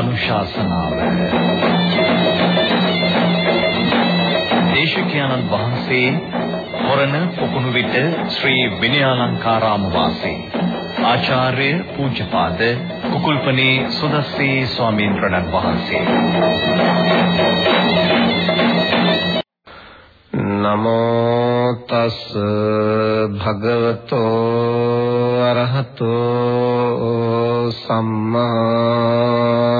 ධර්මානුශාසනාව දේශකයන්න් වහන්සේ හොරණ පොකුණු විට ශ්‍රී විනයාලංකාරාම වාසී. ආචාර්ය පූජ්‍යපාද කුකුල්පනේ සුදස්සී ස්වාමීන් වහන්සේ. නමෝ තස් භගවතෝ අරහතෝ සම්මා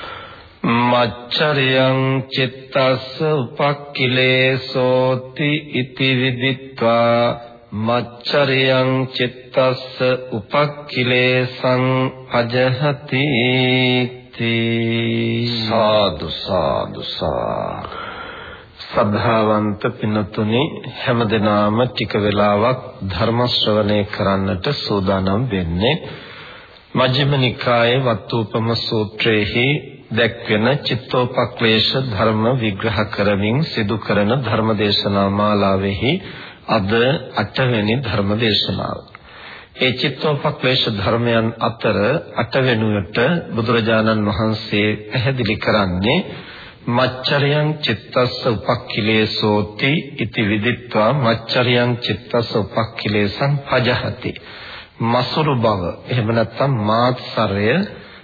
මච්චරියං චිත්තස්ස උපක්ඛිලේසෝති ඉති විදිත්වා. මච්චරියං චිත්තස්ස උපක්ඛිලේසං අජහති සාදු සාදු සද්ධාවන්ත පින්තුනි හැමදෙනාම ටික වෙලාවක් ධර්ම ශ්‍රවණය කරන්නට සූදානම් වෙන්නේ මජ්ක්‍ධිම නිකායේ වත්තුපම සූත්‍රයේහි දැක්වෙන චිත්තෝපක්ලේශ ධර්ම විග්‍රහ කරමින් සිදු කරන ධර්මදේශනා මාලාවෙහි අද 8 වෙනි ධර්මදේශනාව. ඒ චිත්තෝපක්ලේශ ධර්මයන් අතර 8 වෙනුවට බුදුරජාණන් වහන්සේ පැහැදිලි කරන්නේ මච්චරයන් චිත්තස්ස උපක්ඛිලේසෝති इति විදිත්වා මච්චරයන් චිත්තස්ස උපක්ඛිලේසං පජහති මසුරු බව එහෙම නැත්නම් මාත්සරය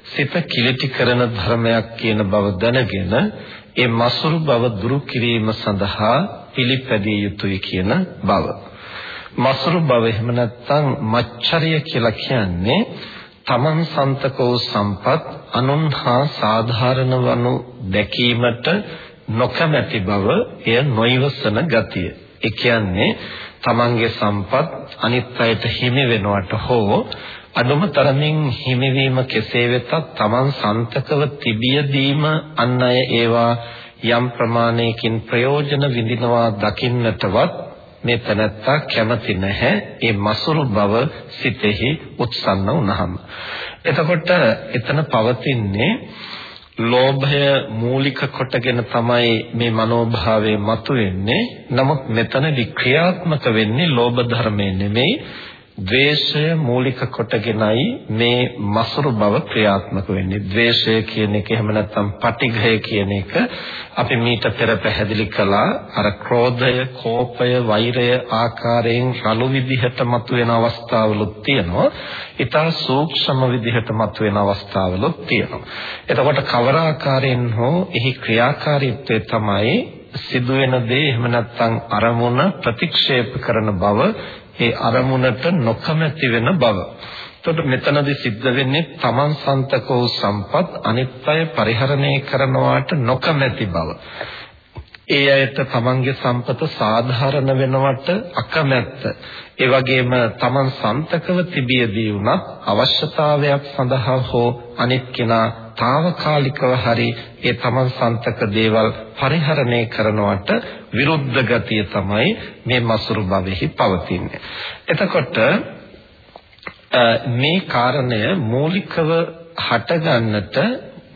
සිත කිලිටි කරන ධර්මයක් කියන බව දැනගෙන ඒ මසුරු බව දුරු කිරීම සඳහා පිළිපැදිය යුතුයි කියන බව. මසුරු බව එහෙම නැත්නම් මච්චරිය කියලා කියන්නේ තමන් සන්තකෝ සම්පත් අනුන්හා සාධාරණ වනු දැකීමට නොකමැති බව එය නොයවසන ගතිය. ඒ කියන්නේ තමන්ගේ සම්පත් අනිත් අයට හිමි වෙනවට හෝ අනුම තරමින් හිමිවීම කෙසේ වෙතත් Taman සන්තකව තිබියදීම අන් අය ඒවා යම් ප්‍රමාණයකින් ප්‍රයෝජන විඳිනවා දකින්නටවත් මේ තනත්තා කැමති නැහැ. ඒ මසුරු බව සිතෙහි උත්සන්න වුනහම එතකොට එතන පවතින්නේ ලෝභය මූලික කොටගෙන තමයි මේ මනෝභාවය මතුවෙන්නේ. නමුත් මෙතනදී ක්‍රියාත්මක වෙන්නේ ලෝභ ධර්මය නෙමෙයි. ද්වේෂය මූලික කොටගෙනයි මේ මසුරු බව ක්‍රියාත්මක වෙන්නේ. ද්වේෂය කියන එක එහෙම නැත්නම් පටිඝය කියන එක අපි මීට පෙර පැහැදිලි කළා. අර ක්‍රෝධය, කෝපය, වෛරය ආකාරයෙන් රළු විදිහට මතුවෙන අවස්ථාවලුත් තියෙනවා. ඊටා සූක්ෂම විදිහට මතුවෙන අවස්ථාවලුත් තියෙනවා. එතකොට කවර ආකාරයෙන් හෝ එහි ක්‍රියාකාරීත්වය තමයි සිදුවෙන දේ එහෙම නැත්නම් අරමුණ ප්‍රතික්ෂේප කරන බව ඒ අරමුණට නොකමැති වෙන බව. එතකොට මෙතනදී සිද්ධ වෙන්නේ තමන් සන්තකෝ සම්පත් අනිත්‍ය පරිහරණය කරනවාට නොකමැති බව. ඒ අයට තමන්ගේ සම්පත සාධාරණ වෙනවට අකමැත්ත. ඒ වගේම තමන් සන්තකව තිබියදී වුණත් අවශ්‍යතාවයක් සඳහා හෝ අනිත් කෙනා తాවකාලිකව හරි ඒ තමන් සන්තක දේවල් පරිහරණය කරනවට විරුද්ධ ගතිය තමයි මේ මසුරු භවෙහි පවතින්නේ. එතකොට මේ කාරණය මූලිකව හටගන්නට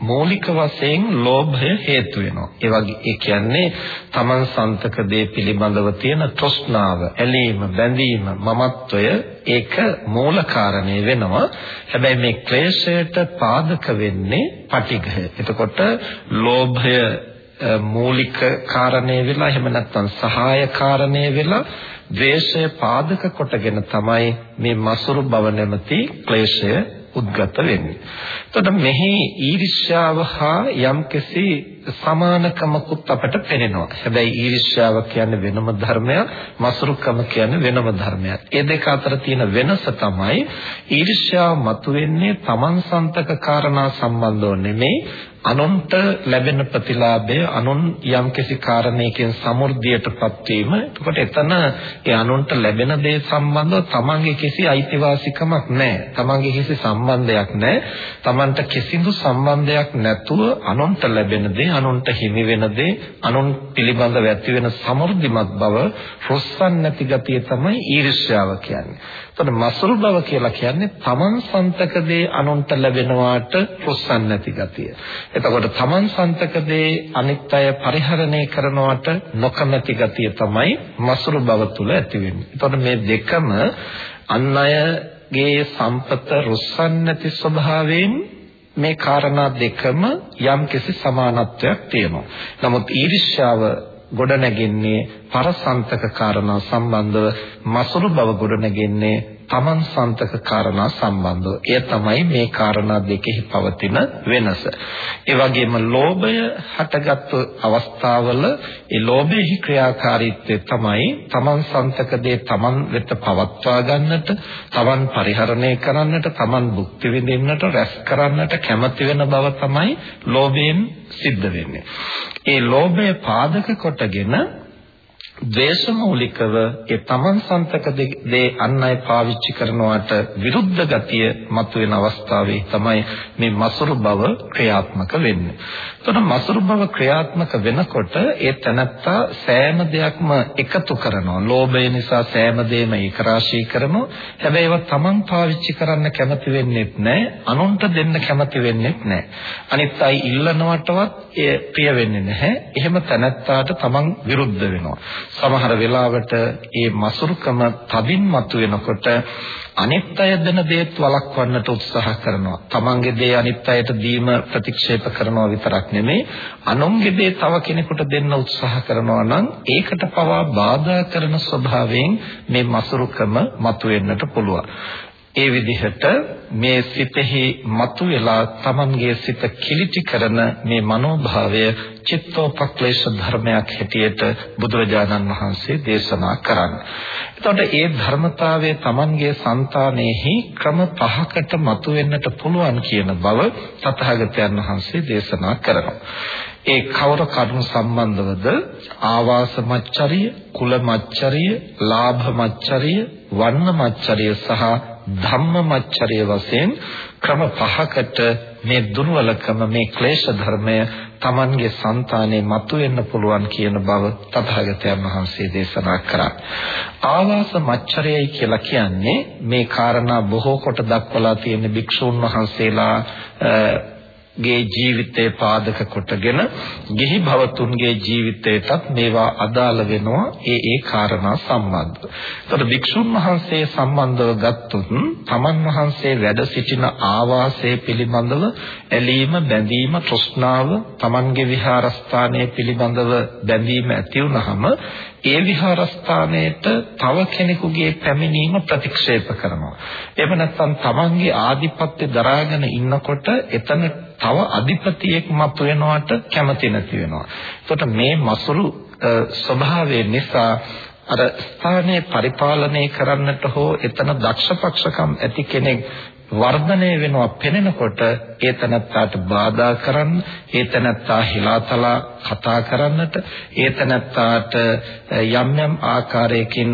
මූලික වශයෙන් ලෝභය හේතු වෙනවා. ඒ වගේ ඒ කියන්නේ තමන් සන්තක දේ පිළිබඳව තියෙන තෘෂ්ණාව, ඇලීම, බැඳීම, මමත්වය ඒක මූල කාරණේ වෙනවා. හැබැයි මේ ක්ලේශයට පාදක වෙන්නේ පටිඝය. එතකොට ලෝභය මූලික කාරණේ වෙලා එහෙම නැත්නම් සහාය කාරණේ වෙලා ද්වේෂය පාදක කොටගෙන තමයි මේ මසුරු බව නැමැති ක්ලේශය උද්ගත වෙන්නේ. එතකොට මෙහි ඊර්ෂ්‍යාව හා යම්කිසි සමානකමකුත් අපට පෙනෙනවා. හැබැයි ඊර්ෂ්‍යාව කියන්නේ වෙනම ධර්මයක්, මසුරුකම කියන්නේ වෙනම ධර්මයක්. ඒ දෙක අතර තියෙන වෙනස තමයි ඊර්ෂ්‍යාව මතුවෙන්නේ Taman සන්තක කාරණා සම්බන්ධව නෙමෙයි අනුන්ට ලැබෙන ප්‍රතිලාභය අනුන් යම්කිසි කාරණයකින් සමෘද්ධියටපත් වීම එතකොට එතන ඒ අනුන්ට ලැබෙන දේ සම්බන්ධව තමන්ගේ කිසි අයිතිවාසිකමක් නැහැ තමන්ගේ කිසි සම්බන්ධයක් නැහැ තමන්ට කිසිදු සම්බන්ධයක් නැතුව අනුන්ට ලැබෙන දේ අනුන්ට හිමි වෙන දේ අනුන් පිළිබඳව ඇති වෙන සමෘද්ධිමත් බව රොස්සන් නැති ගතිය තමයි ඊර්ෂ්‍යාව කියන්නේ එතකොට මසුරු බව කියලා කියන්නේ තමන් සන්තක දේ අනුන්ට ලැබෙනවාට රොස්සන් නැති ගතිය එතකොට තමන් සන්තක දේ අනිත් අය පරිහරණය කරනවට නොකමැති ගතිය තමයි මසුරු බව තුල ඇති වෙන්නේ. එතකොට මේ දෙකම අන් අයගේ සම්පත රුස්සන් නැති ස්වභාවයෙන් මේ කාරණා දෙකම යම්කිසි සමානත්වයක් තියෙනවා. නමුත් ඊර්ෂ්‍යාව ගොඩනැගෙන්නේ පරසන්තක කාරණා සම්බන්ධව මසුරු බව ගොඩනැගෙන්නේ තමන් සන්තක කාරණා සම්බන්ධව. එය තමයි මේ කාරණා දෙකෙහි පවතින වෙනස. ඒ වගේම ලෝභය හටගත් අවස්ථාවල ඒ ලෝභයේ ක්‍රියාකාරීත්වය තමයි තමන් සන්තක දේ තමන් වෙත පවත්වා ගන්නට, තමන් පරිහරණය කරන්නට, තමන් භුක්ති විඳින්නට, රැස් කරන්නට කැමති වෙන බව තමයි ලෝභයෙන් සිද්ධ වෙන්නේ. ඒ ලෝභය පාදක කොටගෙන ද්වේෂ මූලිකව ඒ තමන් සන්තක දේ අන් අය පාවිච්චි කරනවට විරුද්ධ ගතිය මතුවෙන අවස්ථාවේ තමයි මේ මසුරු බව ක්‍රියාත්මක වෙන්නේ. එතකොට මසුරු බව ක්‍රියාත්මක වෙනකොට ඒ තනත්තා සෑම දෙයක්ම එකතු කරනවා. ලෝභය නිසා සෑම දෙයක්ම ඒකරාශී කරනවා. හැබැයි ඒවා තමන් පාවිච්චි කරන්න කැමති වෙන්නේ නැහැ. අනුන්ට දෙන්න කැමති වෙන්නේ නැහැ. අනිත් අය ඉල්ලනවටවත් ඒ ප්‍රිය වෙන්නේ නැහැ. එහෙම තනත්තාට තමන් විරුද්ධ වෙනවා. සමහර වෙලාවට ඒ මසුරුකම තදින් මතුවෙනකොට අනිත් අය දෙන දේත් වළක්වන්නට උත්සාහ කරනවා. තමන්ගේ දේ අනිත් අයට දීම ප්‍රතික්ෂේප කරනවා විතරක් නෙමෙයි, අනුන්ගේ දේ තව කෙනෙකුට දෙන්න උත්සාහ කරනවා නම් ඒකට පවා බාධා කරන ස්වභාවයෙන් මේ මසුරුකම මතුවෙන්නට පුළුවන්. ඒ විදිහට මේ සිතෙහි මතුවලා Tamanගේ සිත කිලිටි කරන මේ මනෝභාවය චිත්තෝපක්ලේශ ධර්මයක් හැටියට බුදුරජාණන් වහන්සේ දේශනා කරන්නේ. එතකොට ඒ ධර්මතාවය Tamanගේ సంతානෙහි ක්‍රම පහකට මතුවෙන්නට පුළුවන් කියන බව තථාගතයන් වහන්සේ දේශනා කරනවා. ඒ කවර කරුණු සම්බන්ධවද ආවාස මච්චරිය, කුල මච්චරිය, ලාභ මච්චරිය, වර්ණ මච්චරිය සහ ධම්මමච්චරය වශයෙන් ක්‍රම පහකට මේ දුර්වලකම මේ ක්ලේශ ධර්මය Tamanගේ సంతානේ මතුවෙන්න පුළුවන් කියන බව තථාගතයන් වහන්සේ දේශනා කරා. ආවාස මච්චරයයි කියලා කියන්නේ මේ කාරණා බොහෝ කොට දක්වලා තියෙන භික්ෂුන් වහන්සේලා ගේ ජීවිතේ පාදක කොටගෙන ගිහි භවතුන්ගේ ජීවිතයටත් මේවා අදාළ වෙනවා ඒ ඒ කාරණා සම්බන්ධව. එතකොට භික්ෂුන් වහන්සේ සම්බන්ධව ගත්තොත් තමන් වහන්සේ වැඩ සිටින ආවාසය පිළිබඳව ඇලීම බැඳීම තෘෂ්ණාව තමන්ගේ විහාරස්ථානය පිළිබඳව බැඳීම ඇති වුනහම ඒ විහාරස්ථානයට තව කෙනෙකුගේ පැමිණීම ප්‍රතික්ෂේප කරනවා. එහෙම නැත්නම් තමන්ගේ ආධිපත්‍ය දරාගෙන ඉන්නකොට එතන තව අධිපතියෙක් මතු වෙනවට කැමති නැති වෙනවා. එතකොට මේ මසුරු ස්වභාවය නිසා අර ස්ථානයේ පරිපාලනය කරන්නට හෝ එතන දක්ෂපක්ෂකම් ඇති කෙනෙක් වර්ධනය වෙනවා පෙනෙනකොට ඒ තනත්තාට බාධා කරන්න ඒ තනත්තා හිලාතලා කතා කරන්නට ඒ තනත්තාට යම් යම් ආකාරයකින්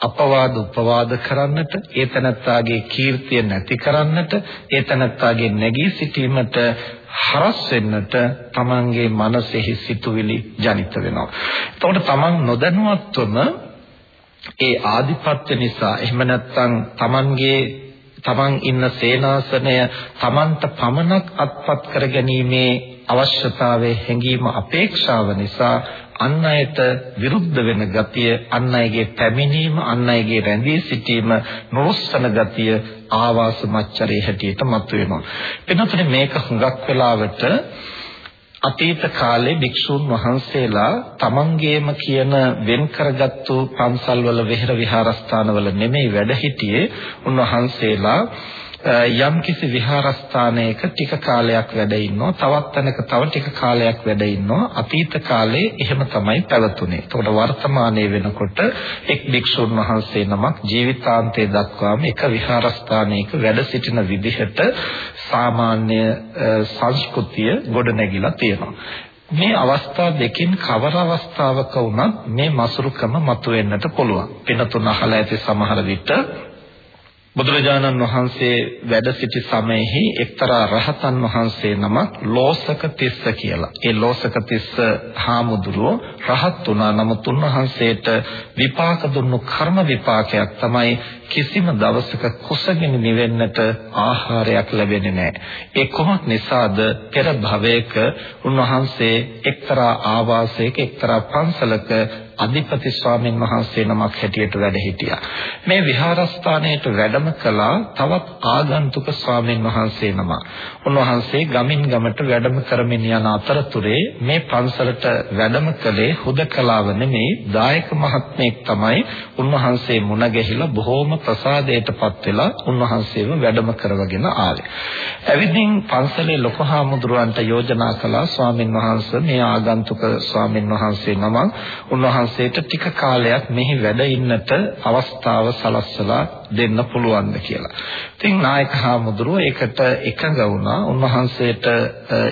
අපවාද උපවාද කරන්නට ඒ තනත්තාගේ කීර්තිය නැති කරන්නට ඒ තනත්තාගේ නැගී සිටීමට හරස් වෙන්නට තමන්ගේ මනසෙහි සිතුවිලි ජනිත වෙනවා. එතකොට තමන් නොදැනුවත්වම ඒ ආධිපත්‍ය නිසා එහෙම නැත්නම් තමන්ගේ තමන් ඉන්න සේනාසනය තමන්ට පමණක් අත්පත් කරගැනීමේ අවශ්‍යතාවයේ හැඟීම අපේක්ෂාව නිසා අන් අයට විරුද්ධ වෙන ගතිය අන් අයගේ පැමිණීම අන් අයගේ රැඳී සිටීම නොස්සන ගතිය ආවාස මච්චරේ හැටියට මතුවෙනවා. එනතුනේ මේක හුඟක් වෙලාවට අතීත කාලේ භික්ෂූන් වහන්සේලා තමන්ගේම කියන වෙන් කරගත්තු පන්සල්වල විහෙර විහාරස්ථානවල නෙමෙයි වැඩ සිටියේ උන්වහන්සේලා යම්කිසි විහාරස්ථානයක ටික කාලයක් වැඩ ඉන්නවා. තවත් තැනක තව ටික කාලයක් වැඩ ඉන්නවා. අතීත කාලේ එහෙම තමයි පැවතුනේ. එතකොට වර්තමානයේ වෙනකොට එක් භික්ෂුන් වහන්සේ නමක් ජීවිතාන්තය දක්වාම එක විහාරස්ථානයක වැඩ සිටින විදිහට සාමාන්‍ය සංස්කෘතිය ගොඩනැගිලා තියෙනවා. මේ අවස්ථා දෙකෙන් කවර අවස්ථාවක වුණත් මේ මසුරුකම මතුවෙන්නට පුළුවන්. පින තුන අහලා ඇති සමහර විට බුදුරජාණන් වහන්සේ වැඩ සිටි සමයේහි එක්තරා රහතන් වහන්සේ නමක් ලෝසක තිස්ස කියලා. ඒ ලෝසක තිස්ස හාමුදුරුවෝ රහත් වුණා. නමුත් උන්වහන්සේට විපාක දුන්නු කර්ම විපාකයක් තමයි කිසිම දවසක කුසගින නිවෙන්නට ආහාරයක් ලැබෙන්නේ නැහැ. ඒ කොහොමත් නිසාද පෙර භවයක උන්වහන්සේ එක්තරා ආවාසයක එක්තරා පන්සලක අධිපති ස්වාමීන් වහන්සේ නමක් හැටියට වැඩ හිටියා. මේ විහාරස්ථානයට වැඩම කළා තවත් ආගන්තුක ස්වාමීන් වහන්සේ නම. උන්වහන්සේ ගමින් ගමට වැඩම කරමින් යන අතරතුරේ මේ පන්සලට වැඩම කළේ හුදකලාව නෙමේ දායක මහත්මයෙක් තමයි උන්වහන්සේ මුණ ගැහිලා බොහෝම ප්‍රසාදයටපත් වෙලා උන්වහන්සේව වැඩම කරවගෙන ආවේ. ඇවිදින් පන්සලේ ලොකු හාමුදුරුවන්ට යෝජනා කළා ස්වාමින් වහන්සේ මේ ආගන්තුක ස්වාමින් වහන්සේ නමක් උන්වහන්සේට ටික කාලයක් මෙහි වැඩ ඉන්නට අවස්ථාව සලස්සලා දෙන්න පුළුවන්ද කියලා. ඉතින් නායක හාමුදුරුව ඒකට එකඟ වුණා. උන්වහන්සේට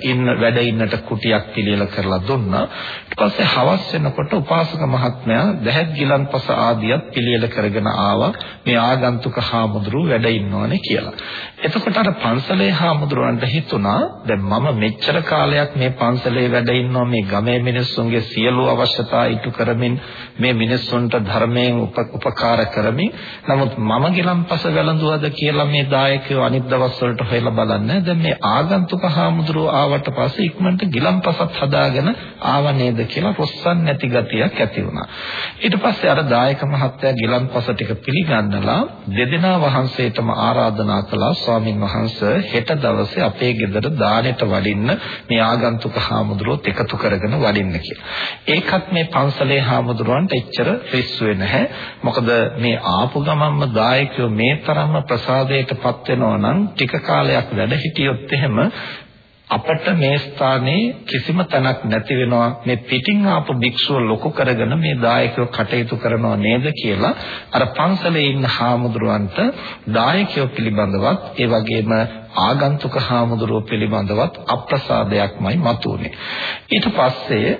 ඉන්න වැඩ ඉන්නට කුටියක් පිළියෙල කරලා දුන්නා. ඊට පස්සේ හවස් වෙනකොට උපාසක මහත්මයා දැහැත් ගිලන්පස ආදියත් පිළියෙල කරගෙන ආවා. මේ ආගන්තුක හාමුදුරුව වැඩ ඉන්නවනේ කියලා. එතකොට අර පන්සලේ හාමුදුරුවන්ට හිතුණා දැන් මම මෙච්චර කාලයක් මේ පන්සලේ වැඩ ඉන්නවා මේ ගමේ මිනිස්සුන්ගේ සියලු අවශ්‍යතා ඉටු කරමින් මේ මිනිස්සුන්ට ධර්මයෙන් උපකාර කරමින් නමුත් මම ගිලන්පස වැළඳුවද කියලා මේ දායකයෝ අනිත් දවස් වලට හොයලා බලන්නේ දැන් මේ ආගන්තුක හාමුදුරුවෝ ආවට පස්සේ ඉක්මනට ගිලන්පසත් හදාගෙන ආව නේද කියලා රොස්සන් නැති ගතියක් ඇති වුණා ඊට පස්සේ අර දායක මහත්තයා ගිලන්පස ටික පිළිගන්නලා දෙදෙනා වහන්සේටම ආරාධනා කළා ස්වාමින් වහන්සේ හෙට දවසේ අපේ ගෙදර දානෙට වඩින්න මේ ආගන්තුක හාමුදුරුවොත් එකතු කරගෙන වඩින්න කියලා. ඒකත් මේ පන්සලේ හාමුදුරුවන්ට එච්චර රිස්සුවේ නැහැ. මොකද මේ ආපු ගමන්ම දායකයෝ මේ තරම්ම ප්‍රසාදයටපත් වෙනවා නම් ටික කාලයක් වැඩ හිටියොත් එහෙම අපට මේ ස්ථානයේ කිසිම තැනක් නැති වෙනවා. මේ පිටින් ආපු භික්ෂුව ලොකු කරගෙන මේ දායකයෝ කටයුතු කරනව නේද කියලා අර පන්සලේ ඉන්න හාමුදුරුවන්ට දායකයෝ පිළිබඳවත් ඒ වගේම ආගන්තුක හාමුදුරුවෝ පිළිබඳවත් අප්‍රසාදයක්මයි මතුවනේ. ඊට පස්සේ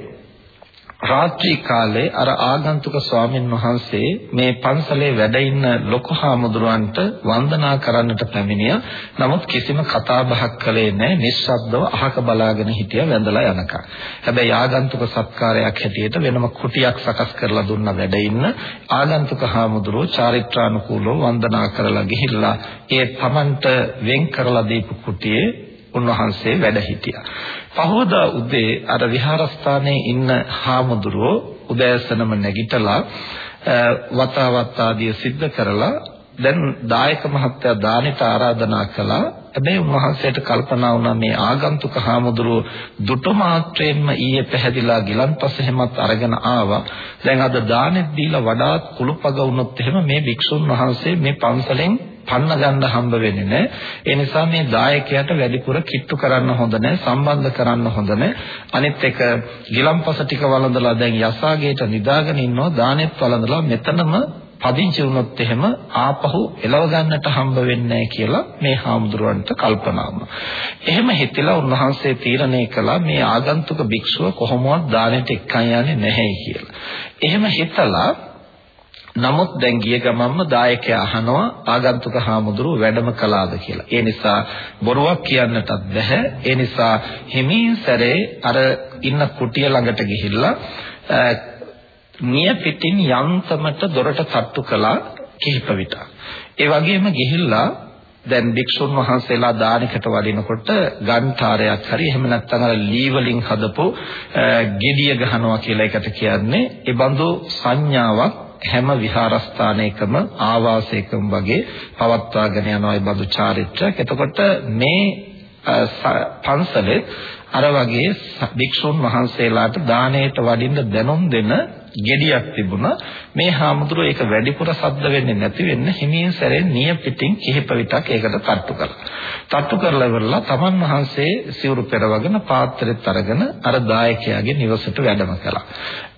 රාත්‍රී කාලේ අර ආගන්තුක ස්වාමින් වහන්සේ මේ පන්සලේ වැඩ ඉන්න ලොකු හාමුදුරුවන්ට වන්දනා කරන්නට පැමිණියා. නමුත් කිසිම කතා බහක් කළේ නැහැ. නිශ්ශබ්දව අහක බලාගෙන හිටියා වැඳලා යනකම්. හැබැයි ආගන්තුක සත්කාරයක් හැටියට වෙනම කුටියක් සකස් කරලා දුන්න වැඩ ඉන්න ආගන්තුක හාමුදුරුවෝ චාරිත්‍රානුකූලව වන්දනා කරලා ගිහිල්ලා ඒ Tamanට වෙන් කරලා දීපු කුටියේ උන්වහන්සේ වැඩ හිටියා. පහවදා උදේ අර විහාරස්ථානයේ ඉන්න හාමුදුරුවෝ උදෑසනම නැගිටලා වතාවත් ආදිය සිද්ධ කරලා දැන් දායක මහත්තයා දානෙට ආරාධනා කළා. හැබැයි උන්වහන්සේට කල්පනා වුණා මේ ආගන්තුක හාමුදුරුව දුටු මාත්‍රයෙන්ම ඊයේ පැහැදිලා ගිලන්පස හැමත් අරගෙන ආවා. දැන් අද දානෙත් දීලා වඩාත් කුළුපග වුණොත් එහෙම මේ භික්ෂුන් වහන්සේ මේ පන්සලෙන් පන්න ගන්න හම්බ වෙන්නේ නැහැ. ඒ නිසා මේ දායකයාට වැඩිපුර කිට්ටු කරන්න හොඳ නැහැ, සම්බන්ධ කරන්න හොඳ නැහැ. අනිත් එක ගිලම්පස ටික වළඳලා දැන් යසාගේට නිදාගෙන ඉන්නවා, දානෙත් වළඳලා මෙතනම පදිංචි වුණොත් එහෙම ආපහු එලව ගන්නට හම්බ වෙන්නේ කියලා මේ හාමුදුරුවන්ට කල්පනා වුණා. එහෙම හිතලා උන්වහන්සේ තීරණය කළා මේ ආගන්තුක භික්ෂුව කොහොමවත් දානෙට එක්කන් යන්නේ නැහැ කියලා. එහෙම හිතලා නමුත් දැන් ගිය ගමන්ම දායකයා අහනවා ආගන්තුක හාමුදුරුව වැඩම කළාද කියලා. ඒ නිසා බොරුවක් කියන්නටත් බැහැ. ඒ නිසා හිමින් සැරේ අර ඉන්න කුටිය ළඟට ගිහිල්ලා නිය පිටින් යන්තමට දොරට තට්ටු කළා කිහිප විට. ඒ වගේම ගිහිල්ලා දැන් භික්ෂුන් වහන්සේලා දානකට වඩිනකොට ගන්ඨාරයක් හරි එහෙම නැත්නම් අර ලී වලින් හදපු gediya ගහනවා කියලා එකට කියන්නේ ඒ බඳු සංඥාවක් හැම විහාරස්ථානයකම ආවාසයකම වගේ පවත්වාගෙන යනවා ඒ බඳු චාරිත්‍රාක්. එතකොට මේ පන්සලේ අර වගේ භික්ෂුන් වහන්සේලාට දාණයට වඩින්න දැනුම් දෙන gediyak තිබුණා මේ හාමුදුරුවෝ ඒක වැඩිපුර සද්ද වෙන්නේ නැති වෙන්න හිමින් සැරෙන් නිය පිටින් කිහිප විටක් ඒකට තට්ටු කළා. තට්ටු කරලා ඉවරලා තමන් වහන්සේ සිවුරු පෙරවගෙන පාත්‍රෙත් අරගෙන අර දායකයාගේ නිවසට වැඩම කළා.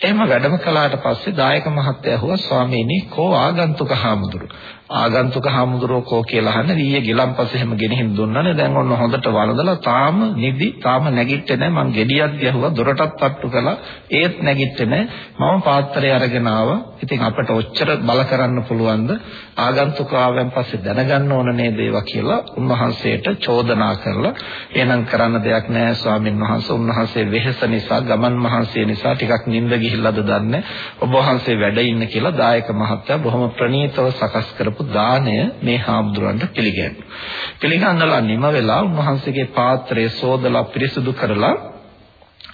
එහෙම වැඩම කළාට පස්සේ දායක මහත්තයා ඇහුවා ස්වාමීනි කෝ ආගන්තුක හාමුදුරුවෝ ආගන්තුක හාමුදුරුවෝ කෝ කියලා අහන්න ඊයේ ගිලම්පස එහෙම ගෙනihin දුන්නානේ. දැන් ඔන්න හොඳට වළඳලා තාම නිදි තාම නැගිට්ටේ නැහැ. මං ගෙඩියක් ගැහුවා දොරටත් තට්ටු කළා. ඒත් නැගිට්ටේ නැහැ. මම පාත්‍රය අරගෙන ආවා. ඉතින් අපිට ඔච්චර බල කරන්න පුළුවන්ද? ආගන්තුක ආවෙන් පස්සේ දැනගන්න ඕන නේද ඒවා කියලා උන්වහන්සේට චෝදනා කරලා එහෙනම් කරන්න දෙයක් නැහැ ස්වාමින් වහන්සේ. උන්වහන්සේ වෙහෙස නිසා ගමන් මහන්සිය නිසා ටිකක් නිින්ද ගිහිල්ලාද දන්නේ? ඔබ වහන්සේ වැඩ ඉන්න කියලා දායක මහත්තයා බොහොම ප්‍රණීතව සකස් කරපු දාණය මේ හාමුදුරන්ට පිළිගන්නවා. පිළිගන්නලා නිම වෙලා උන්වහන්සේගේ පාත්‍රය සෝදලා පිරිසුදු කරලා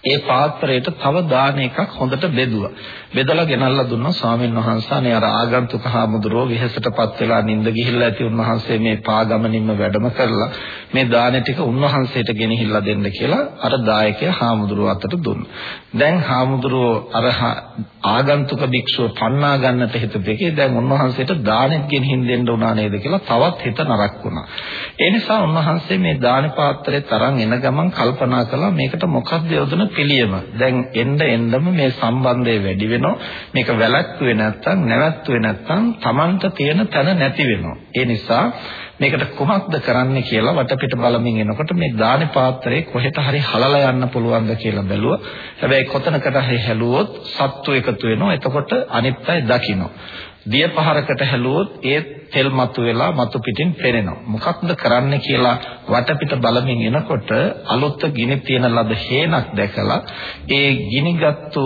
ඒ පාත්‍රයට තව දාන එකක් හොඳට බෙදුවා. බෙදලා ගෙනල්ලා දුන්නා ස්වාමීන් වහන්සේ අනේ අර ආගන්තුක හාමුදුරුවෝ විහෙසටපත් වෙලා නිින්ද ගිහිල්ලා ඇති උන්වහන්සේ මේ පාගමනින්ම වැඩම කරලා මේ දාන ටික උන්වහන්සේට ගෙනහිල්ලා දෙන්න කියලා අර දායකයා හාමුදුරුවෝ අතට දුන්නා. දැන් හාමුදුරුවෝ අර ආගන්තුක භික්ෂුව පන්නා ගන්නට හිතපෙකේ දැන් උන්වහන්සේට දානෙත් ගෙනහින් දෙන්න උනා නේද කියලා තවත් හිත නරක් වුණා. ඒ නිසා උන්වහන්සේ මේ දාන පාත්‍රේ තරම් එන ගමන් කල්පනා කළා මේකට මොකක්ද යොදන පිළියම. දැන් එන්න එන්නම මේ සම්බන්ධය වැඩි වෙනවා. මේක වැළැක්ුවේ නැත්තම් නැවැත්තුවේ නැත්තම් Tamanට තියෙන තැන නැති වෙනවා. ඒ නිසා මේකට කොහොමද කරන්න කියලා වටපිට බලමින් එනකොට මේ දානේ පාත්‍රේ කොහෙට හරි හලලා යන්න පුළුවන්ද කියලා බැලුවා. හැබැයි කොතනකට හරි හැලුවොත් සත්තු එකතු වෙනවා. එතකොට අනිත් අය දකිනවා. දිය පහරකට හැලුවොත් ඒ තෙල් මතු වෙලා මතු පිටින් පෙනෙනවා. මොකක්ද කරන්න කියලා වටපිට බලමින් එනකොට අලුත් ගිනි තියෙන ලද හේනක් දැකලා ඒ ගිනිගත්තු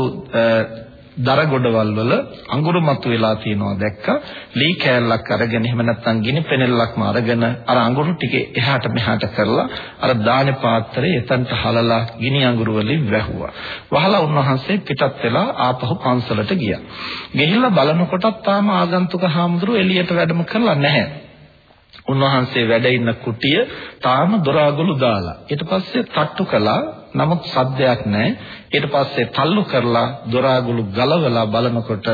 දර ගොඩවල් වල අඟුරු මතු වෙලා තියෙනවා දැක්කා. ලී කෑල්ලක් අරගෙන එහෙම නැත්නම් ගිනි පෙනෙල්ලක්ම අරගෙන අර අඟුරු ටික එහාට මෙහාට කරලා අර දානේ පාත්‍රයේ එතනට හලලා ගිනි අඟුරු වලින් වැහුවා. වහලා උන්වහන්සේ පිටත් වෙලා ආපහු පන්සලට ගියා. ගිහිල්ලා බලනකොටත් තාම ආගන්තුක හාමුදුරුවෝ එළියට වැඩම කරලා නැහැ. උන්වහන්සේ වැඩ ඉන්න කුටිය තාම දොර අගලු දාලා ඊට පස්සේ තට්ටු කළා. නමුත් සද්දයක් නැහැ. ඊට පස්සේ තල්ලු කරලා දොරාගුළු ගලවලා බලනකොට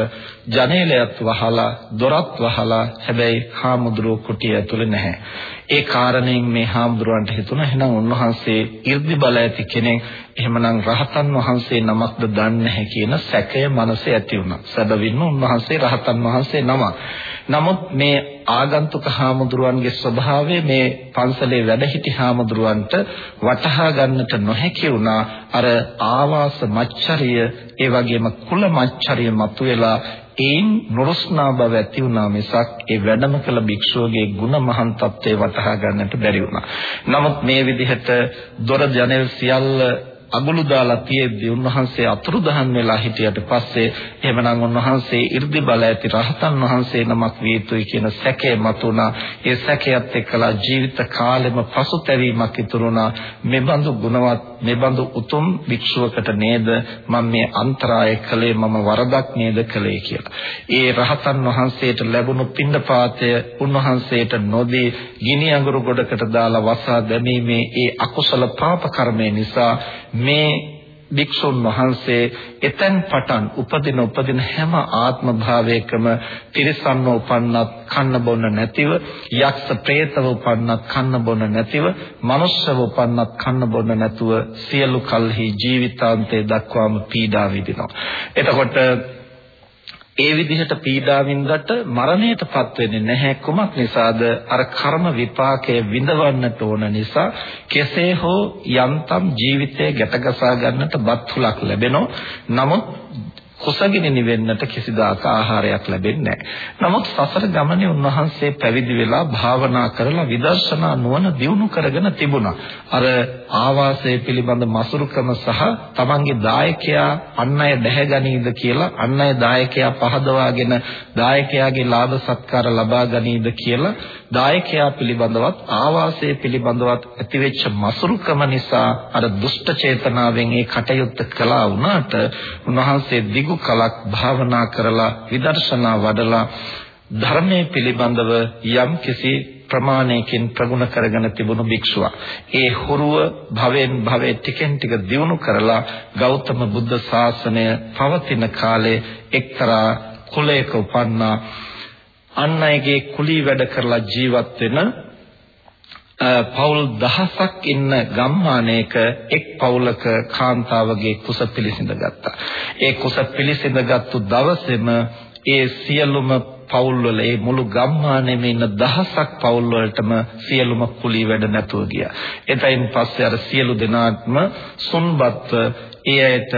ජනේලයත් වහලා දොරත් වහලා හැබැයි හාමුදුරුවෝ කුටිය ඇතුලේ නැහැ. ඒ කාරණයෙන් මේ හාමුදුරුවන්ට හිතුණා එහෙනම් උන්වහන්සේ 이르දි බල ඇති කෙනෙක් එහෙමනම් රහතන් වහන්සේ නමක්ද දන්නේ නැහැ කියන සැකය මනසේ ඇති වුණා. සැබවින්ම උන්වහන්සේ රහතන් වහන්සේ නමක්. නමුත් මේ ආගන්තුක හාමුදුරුවන්ගේ ස්වභාවය මේ පන්සලේ වැඩ සිටි හාමුදුරුවන්ට වටහා ගන්නට නොහැකි වුණා අර ආවාස මච්චරිය ඒ වගේම කුල මච්චරිය මතුවලා ඒන් නොරස්නා බව ඇති වුණා මිසක් ඒ වැඩම කළ භික්ෂුවගේ ගුණ මහන් තත්ත්වය වටහා ගන්නට බැරි වුණා. නමුත් මේ විදිහට දොර ජනෙල් සියල්ල අගුළු දාලා තියෙද්දී උන්වහන්සේ අතුරුදහන් වෙලා හිටියට පස්සේ එහෙමනම් උන්වහන්සේ 이르දි බල ඇති රහතන් වහන්සේ නමක් විය යුතුයි කියන සැකය මතුණා. ඒ සැකයත් එක්කලා ජීවිත කාලෙම පසුතැවීමක් ඉතුරුණා. මෙබඳු ගුණවත් මෙබඳු උතුම් භික්ෂුවකට නේද මම මේ අන්තරාය කළේ මම වරදක් නේද කළේ කියලා. ඒ රහතන් වහන්සේට ලැබුණු පින්ඩපාතය උන්වහන්සේට නොදී ගිනි අඟුරු ගොඩකට දාලා වසා දැමීමේ ඒ අකුසල පාප කර්මය නිසා මේ භික්ෂුන් වහන්සේ එතෙන් පටන් උපදින උපදින හැම ආත්ම භාවයකම තිරිසන්ව උපන්නත් කන්න බොන්න නැතිව යක්ෂ ප්‍රේතව උපන්නත් කන්න බොන්න නැතිව මනුෂ්‍යව උපන්නත් කන්න බොන්න නැතුව සියලු කල්හි ජීවිතාන්තය දක්වාම පීඩා විඳිනවා. එතකොට ඒ විදිහට පීඩා වින්දට මරණයටපත් වෙන්නේ නැහැ කුමක් නිසාද? අර කර්ම විපාකයේ විඳවන්නට ඕන නිසා කෙසේ හෝ යම්තම් ජීවිතය ගැටගසා ගන්නට බත් හුලක් ලැබෙනවා. නමුත් කුසගිනි නිවෙන්නට කිසිදාක ආහාරයක් ලැබෙන්නේ නැහැ. නමුත් සසර ගමනේ උන්වහන්සේ පැවිදි වෙලා භාවනා කරලා විදර්ශනා නුවණ දියුණු කරගෙන තිබුණා. අර ආවාසය පිළිබඳ මසුරුකම සහ තමන්ගේ දායකයා අන් අය දැහැගනීද කියලා අන් අය දායකයා පහදවාගෙන දායකයාගේ ලාභ සත්කාර ලබා ගනීද කියලා දායකයා පිළිබඳවත් ආවාසය පිළිබඳවත් ඇතිවෙච්ච මසුරුකම නිසා අර දුෂ්ට චේතනාවෙන් ඒ කටයුත්ත කළා වුණාට උන්වහන්සේ දිගු කලක් භාවනා කරලා විදර්ශනා වඩලා ධර්මයේ පිළිබඳව යම් කිසි ප්‍රමාණයකින් ප්‍රගුණ කරගෙන තිබුණු භික්ෂුවක්. ඒ හුරුව භවෙන් භවයේ ටිකෙන් ටික දියුණු කරලා ගෞතම බුද්ධ ශාසනය පවතින කාලේ එක්තරා කුලයක උපන්නා අන් අයගේ කුලී වැඩ කරලා ජීවත් වෙන පවුල් දහසක් ඉන්න ගම්මානයක එක් පවුලක කාන්තාවගේ කුස පිළිසිඳ ගත්තා. ඒ කුස පිළිසිඳගත්තු දවසේම ඒ සියලුම පවුල් වල ඒ මුළු ගම්මානෙම ඉන්න දහසක් පවුල් වලටම සියලුම කුලී වැඩ නැතුව ගියා. එතයින් පස්සේ අර සියලු දෙනාත්ම සුන්බත්ව ඒ ඇයට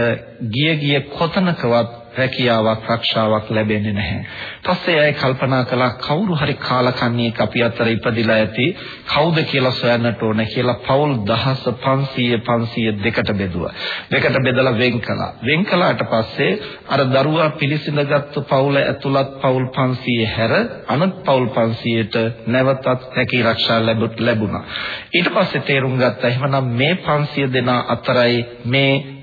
ගිය ගිය කොතනකවත් රැකියාවක් රක්ෂාවක් ලැබෙන්නේ නැහැ. පස්සේ අය කල්පනා කළා කවුරු හරි කාලකන්ණියෙක් අපි අතර ඉපදිලා ඇති කවුද කියලා සොයන්නට ඕන කියලා පවුල් 1500 500 දෙකට බෙදුවා. දෙකට බෙදලා වෙන් කළා. වෙන් කළාට පස්සේ අර දරුවා පිළිසිඳගත්තු පවුල ඇතුළත් පවුල් 500 හැර අනෙක් පවුල් 500ට නැවතත් රැකී ආරක්ෂා ලැබුණා. ඊට පස්සේ තේරුම් ගත්තා එහෙමනම් මේ 500 දෙනා අතරයි මේ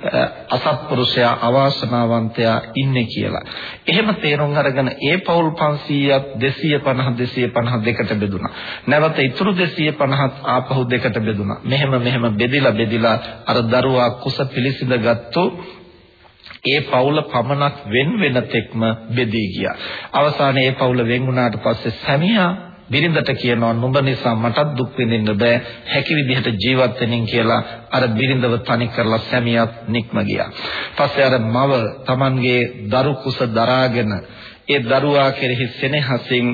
අසත්පුරුෂයා අවාසනාවන්තයා ඉන්නේ කියලා. එහෙම තේරුම් අරගෙන ඒ පවුල් 500ත් 250 252කට බෙදුණා. නැවත ඉතුරු 250ත් ආපහු දෙකට බෙදුණා. මෙහෙම මෙහෙම බෙදිලා බෙදිලා අර දරුවා කුස පිළිසිඳගත්තු ඒ පවුල පමණක් වෙන වෙන තෙක්ම බෙදී ගියා. අවසානයේ ඒ පවුල වෙන් වුණාට පස්සේ සැමියා බිරිඳට කියනවා නුඹ නිසා මටත් දුක් විඳින්න බෑ හැකි විදිහට ජීවත් වෙනින් කියලා අර බිරිඳව තනි කරලා සැමියාත් නික්ම ගියා. පස්සේ අර මව Tamanගේ දරු කුස දරාගෙන ඒ දරුවා කෙරෙහි සෙනෙහසින්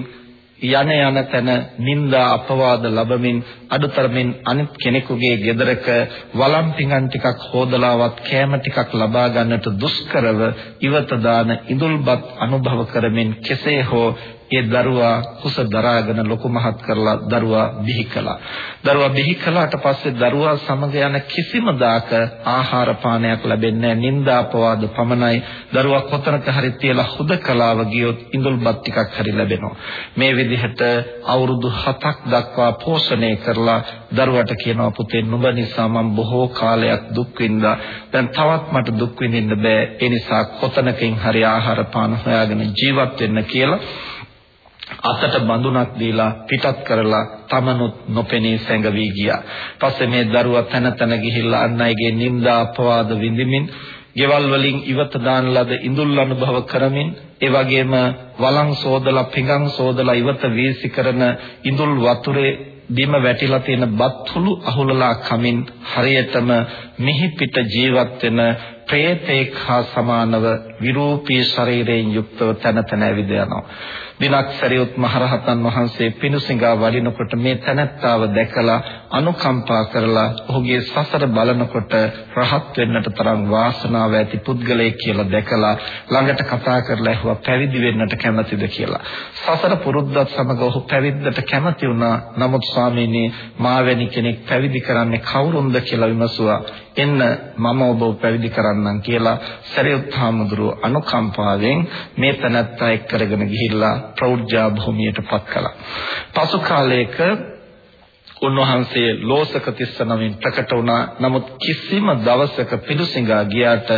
යන යන තැන නිന്ദා අපවාද ලැබමින් අඩුතරමින් අනිත් කෙනෙකුගේ ගෙදරක වළම් පිඟන් ටිකක් හොදලාවත් කෑම ටිකක් ලබා ගන්නට දුෂ්කරව ඉවත දාන ඉඳුල්පත් අනුභව කරමින් කෙසේ හෝ ඒ දරුවා කුස දරාගෙන ලොකු මහත් කරලා දරුවා බිහි කළා. දරුවා බිහි කළාට පස්සේ දරුවා සමග යන කිසිම දාක ආහාර පානයක් ලැබෙන්නේ නැහැ. නිന്ദා අපවාද පමණයි. දරුවා කොතනක හරි තියලා හුදකලාව ගියොත් ඉඳුල්පත් ටිකක් හරි ලැබෙනවා. මේ විදිහට අවුරුදු 7ක් දක්වා පෝෂණය කරලා දරුවට කියනවා පුතේ නුඹ නිසා මම බොහෝ කාලයක් දුක් විඳා. දැන් තවත් මට දුක් විඳින්න බෑ. ඒ නිසා කොතනකින් හරි ආහාර පාන හොයාගෙන ජීවත් වෙන්න කියලා අතට බඳුනක් දීලා පිටත් කරලා තමනුත් නොපෙනී සැඟවි ගියා. පස්සේ මේ දරුවා තන තන ගිහිල්ලා අන් අයගේ නිന്ദා අපවාද විඳිමින් ගෙවල් වලින් ඉවත දාන ලද ඉඳුල් අනුභව කරමින් ඒ වගේම වළං සෝදලා පිඟන් සෝදලා ඉවත වීසි කරන ඉඳුල් වතුරේ බිම වැටිලා තියෙන බත්තුළු අහුලලා කමින් හරියටම මිහි පිට ජීවත් වෙන ප්‍රේතෙක් හා සමානව විරූපී ශරීරයෙන් යුක්තව තන තන ඇවිද යනවා. දිනක් සරියුත් මහරහතන් වහන්සේ පිණුසිඟා වඩිනකොට මේ තනත්තාව දැකලා අනුකම්පා කරලා ඔහුගේ සසර බලනකොට රහත් වෙන්නට තරම් වාසනාව ඇති පුද්ගලයෙක් කියලා දැකලා ළඟට කතා කරලා ඇහුවා පැවිදි වෙන්නට කැමතිද කියලා. සසර පුරුද්දත් සමග ඔහු පැවිද්දට කැමති වුණා. නමුත් ස්වාමීනි මාවැනි කෙනෙක් පැවිදි කරන්නේ කවුරුන්ද කියලා විමසුවා. එන්න මම ඔබ පැවිදි කරන්නම් කියලා සරියුත් හාමුදුරුව අනුකම්පාවෙන් මේ තනත්තා එක් කරගෙන ගිහිල්ලා ප්‍රෞಢ්‍යා භූමියටපත් කළා. පසු කාලයක උන්වහන්සේ ලෝසක තිස්ස නමින් ප්‍රකට වුණා. නමුත් කිසිම දවසක පිඬුසිඟා ගියාට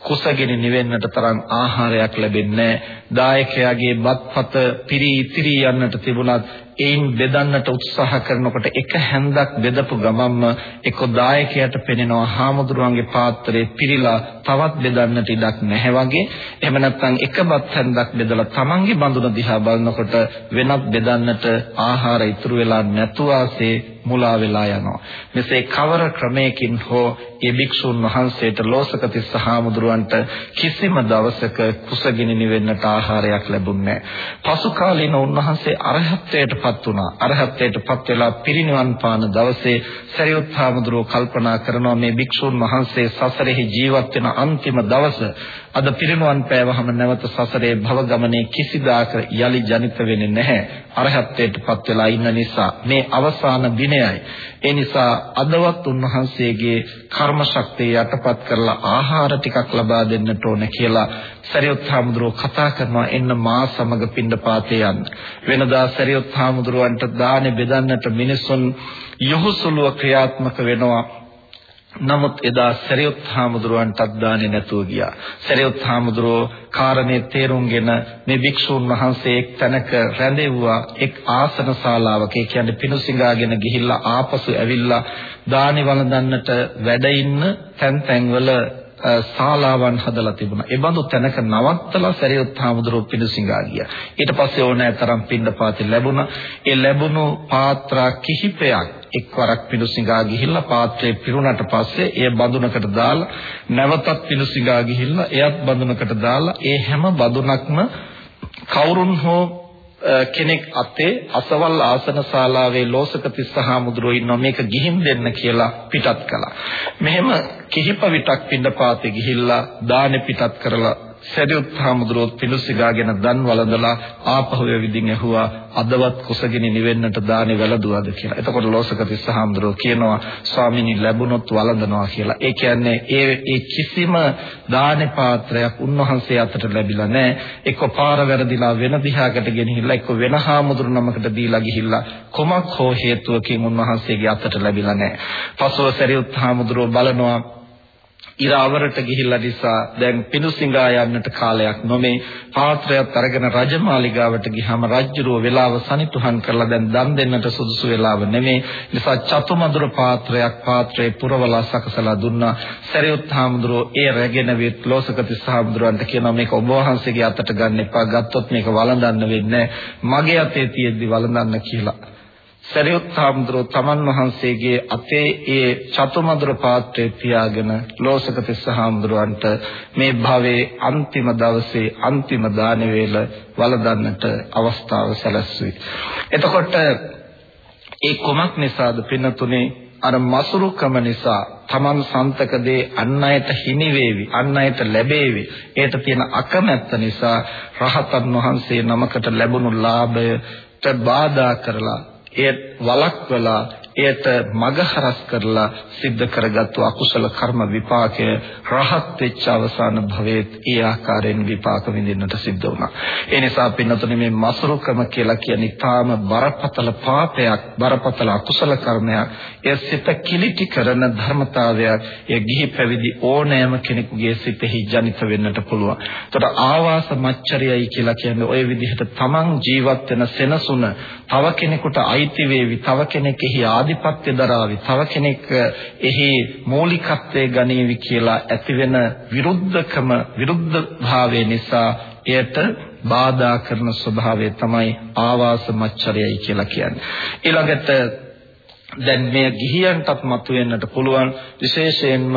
කුසගෙන නිවෙන්නට තරම් ආහාරයක් ලැබෙන්නේ දායකයාගේ බත්පත පිරි ඉතිරි යන්නට තිබුණත් ඒන් බෙදන්නට උත්සාහ කරනකොට එක හැන්දක් බෙදපු ගමන්ම එක්ක දායකයාට පෙනෙනවා හාමුදුරුවන්ගේ පාත්‍රයේ පිරීලා තවත් බෙදන්නට ඉඩක් නැහැ වගේ. එහෙම නැත්නම් එක බත් හැන්දක් බෙදලා තමන්ගේ බඳුන දිහා බලනකොට වෙනත් බෙදන්නට ආහාර ඉතුරු වෙලා නැතුවාසේ මුලා වෙලා යනවා. මෙසේ කවර ක්‍රමයකින් හෝ ඒ භික්ෂුන් වහන්සේට ලෝසකතිස්ස හාමුදුරුවන්ට කිසිම දවසක කුසගිනි නිවෙන්නට ආහාරයක් ලැබුණේ නැහැ. පසු කාලීන උන්වහන්සේ අරහත්ත්වයටපත් වුණා. අරහත්ත්වයටපත් වෙලා පිරිනිවන් පාන දවසේ සරියුත් හාමුදුරුව කල්පනා කරනවා මේ භික්ෂුන් වහන්සේ සසරෙහි ජීවත් වෙන අන්තිම දවස අද පිරිනුවන් පෑවහම නැවත සසරේ භව ගමනේ කිසිදාක යලි ජනිත වෙන්නේ නැහැ. අරහත්ත්වයටපත් වෙලා ඉන්න නිසා මේ අවසාන දිනයයි. ඒ නිසා අදවත් උන්වහන්සේගේ කර්ම ශක්තිය යටපත් කරලා ආහාර ටිකක් ලබා දෙන්නට ඕන කියලා සරියුත් හාමුදුරුව කතා කරනවා එන්න මා සමග පින්ඩපාතේ යන්න. වෙනදා සරියුත් හාමුදුරුවන්ට දානේ බෙදන්නට මිනිසුන් යොහුසුලුව ක්‍රියාත්මක වෙනවා නමුත් එදා සරියුත් හාමුදුරුවන්ටත් දාන්නේ නැතුව ගියා. සරියුත් හාමුදුරුවෝ කාරණේ තේරුම්ගෙන මේ භික්ෂූන් වහන්සේ එක් තැනක රැඳෙව්වා එක් ආසන ශාලාවක. ඒ කියන්නේ පිණුසිඟාගෙන ගිහිල්ලා ආපසු ඇවිල්ලා දානි වළඳන්නට වැඩ ඉන්න තැන් තැන්වල ශාලාවන් හදලා තිබුණා. ඒ බඳු තැනක නවත්තලා සරියුත් හාමුදුරුවෝ පිඬුසිඟා ගියා. ඊට පස්සේ ඕනෑ තරම් පින්ඩපාති ලැබුණා. ඒ ලැබුණු පාත්‍රා කිහිපයක් එක්වරක් පිඬුසිඟා ගිහිල්ලා පාත්‍රේ පිරුණාට පස්සේ එය බඳුනකට දාලා නැවතත් පිඬුසිඟා ගිහිල්ලා එයත් බඳුනකට දාලා ඒ හැම බඳුනක්ම කවුරුන් හෝ කෙනෙක් අතේ අසවල් ආසන ශාලාවේ ලෝසක තිස්සහාමුදුරුවෝ ඉන්නවා මේක ගිහින් දෙන්න කියලා පිටත් කළා. මෙහෙම කිහිප විටක් පින්නපාතේ ගිහිල්ලා දානෙ පිටත් කරලා සරියුත් හාමුදුරුවෝ පිණුසිගාගෙන දන් වළඳලා ආපහු එවිදින් ඇහුවා අදවත් කුසගිනි නිවෙන්නට දානේ වැළඳුවාද කියලා. එතකොට ලෝසක තිස්ස හාමුදුරුවෝ කියනවා ස්වාමීනි ලැබුණොත් වළඳනවා කියලා. ඒ කියන්නේ ඒ ඒ කිසිම දානේ පාත්‍රයක් උන්වහන්සේ අතට ලැබිලා නැහැ. එක්ක පාර වැරදිලා වෙන දිහාකට ගෙනහිල්ලා එක්ක වෙන හාමුදුරු නමකට දීලා ගිහිල්ලා කොමක් හෝ හේතුවකින් උන්වහන්සේගේ අතට ලැබිලා නැහැ. පසුව සරියුත් හාමුදුරුවෝ බලනවා ඉර අවරට ගිහිල්ලා නිසා දැන් පිණුසිඟා යන්නට කාලයක් නොමේ. පාත්‍රයත් අරගෙන රජමාලිගාවට ගියාම රජුරුව වෙලාව සනිටුහන් කරලා දැන් දන් දෙන්නට සුදුසු වෙලාව නෙමේ. නිසා චතුමදුර පාත්‍රයක් පාත්‍රේ පුරවලා සකසලා දුන්නා. සරියුත් හාමුදුරුව ඒ රැගෙන විත් ලෝසකති සහමුදුරන්ට කියනවා මේක ඔබ වහන්සේගේ අතට ගන්න එපා. ගත්තොත් මේක වළඳන්න වෙන්නේ මගේ අතේ තියෙද්දි වළඳන්න කියලා. සරියුත් හාමුදුරුව තමන් වහන්සේගේ අතේ ඒ චතුමදුර පාත්‍රය තියාගෙන ලෝසක තිස්ස හාමුදුරුවන්ට මේ භවයේ අන්තිම දවසේ අන්තිම දාන වේල වළඳන්නට අවස්ථාව සැලසුවේ. එතකොට ඒ කොමක් නිසාද පින්නතුනේ අර මසුරුකම නිසා තමන් සන්තක දේ අන් අයට හිමි වේවි අන් අයට ලැබේවි ඒට තියෙන අකමැත්ත නිසා රහතන් වහන්සේ නමකට ලැබුණු ලාභයට බාධා කරලා එය වලක්වලා එයට මගහරස් කරලා සිද්ධ කරගත්තු අකුසල කර්ම විපාකය රහත් වෙච්ච අවසාන භවයේත් ඒ ආකාරයෙන් විපාක විඳින්නට සිද්ධ වුණා. ඒ නිසා පින්නතුනේ මේ මසරුකම කියලා කියන්නේ තාම බරපතල පාපයක්, බරපතල අකුසල කර්මයක්. ඒ සිත කිලිටි කරන ධර්මතාවයක්. ඒ ගිහි පැවිදි ඕනෑම කෙනෙකුගේ සිතෙහි ජනිත වෙන්නට පුළුවන්. එතකොට ආවාස මච්චරියයි කියලා කියන්නේ ওই විදිහට තමන් ජීවත් වෙන සෙනසුන තව කෙනෙකුට අයිති වේවි, තව කෙනෙක්ෙහි ආධිපත්‍ය දරාවි, තව කෙනෙක් එහි මූලිකත්වයේ ගනීවි කියලා ඇතිවෙන විරුද්ධකම විරුද්ධ භාවය නිසා එයට බාධා කරන ස්වභාවය තමයි ආවාස මච්චරයයි කියලා කියන්නේ. ඊළඟට දැන් මේ ගිහියන්ටත් මතුවෙන්නට පුළුවන් විශේෂයෙන්ම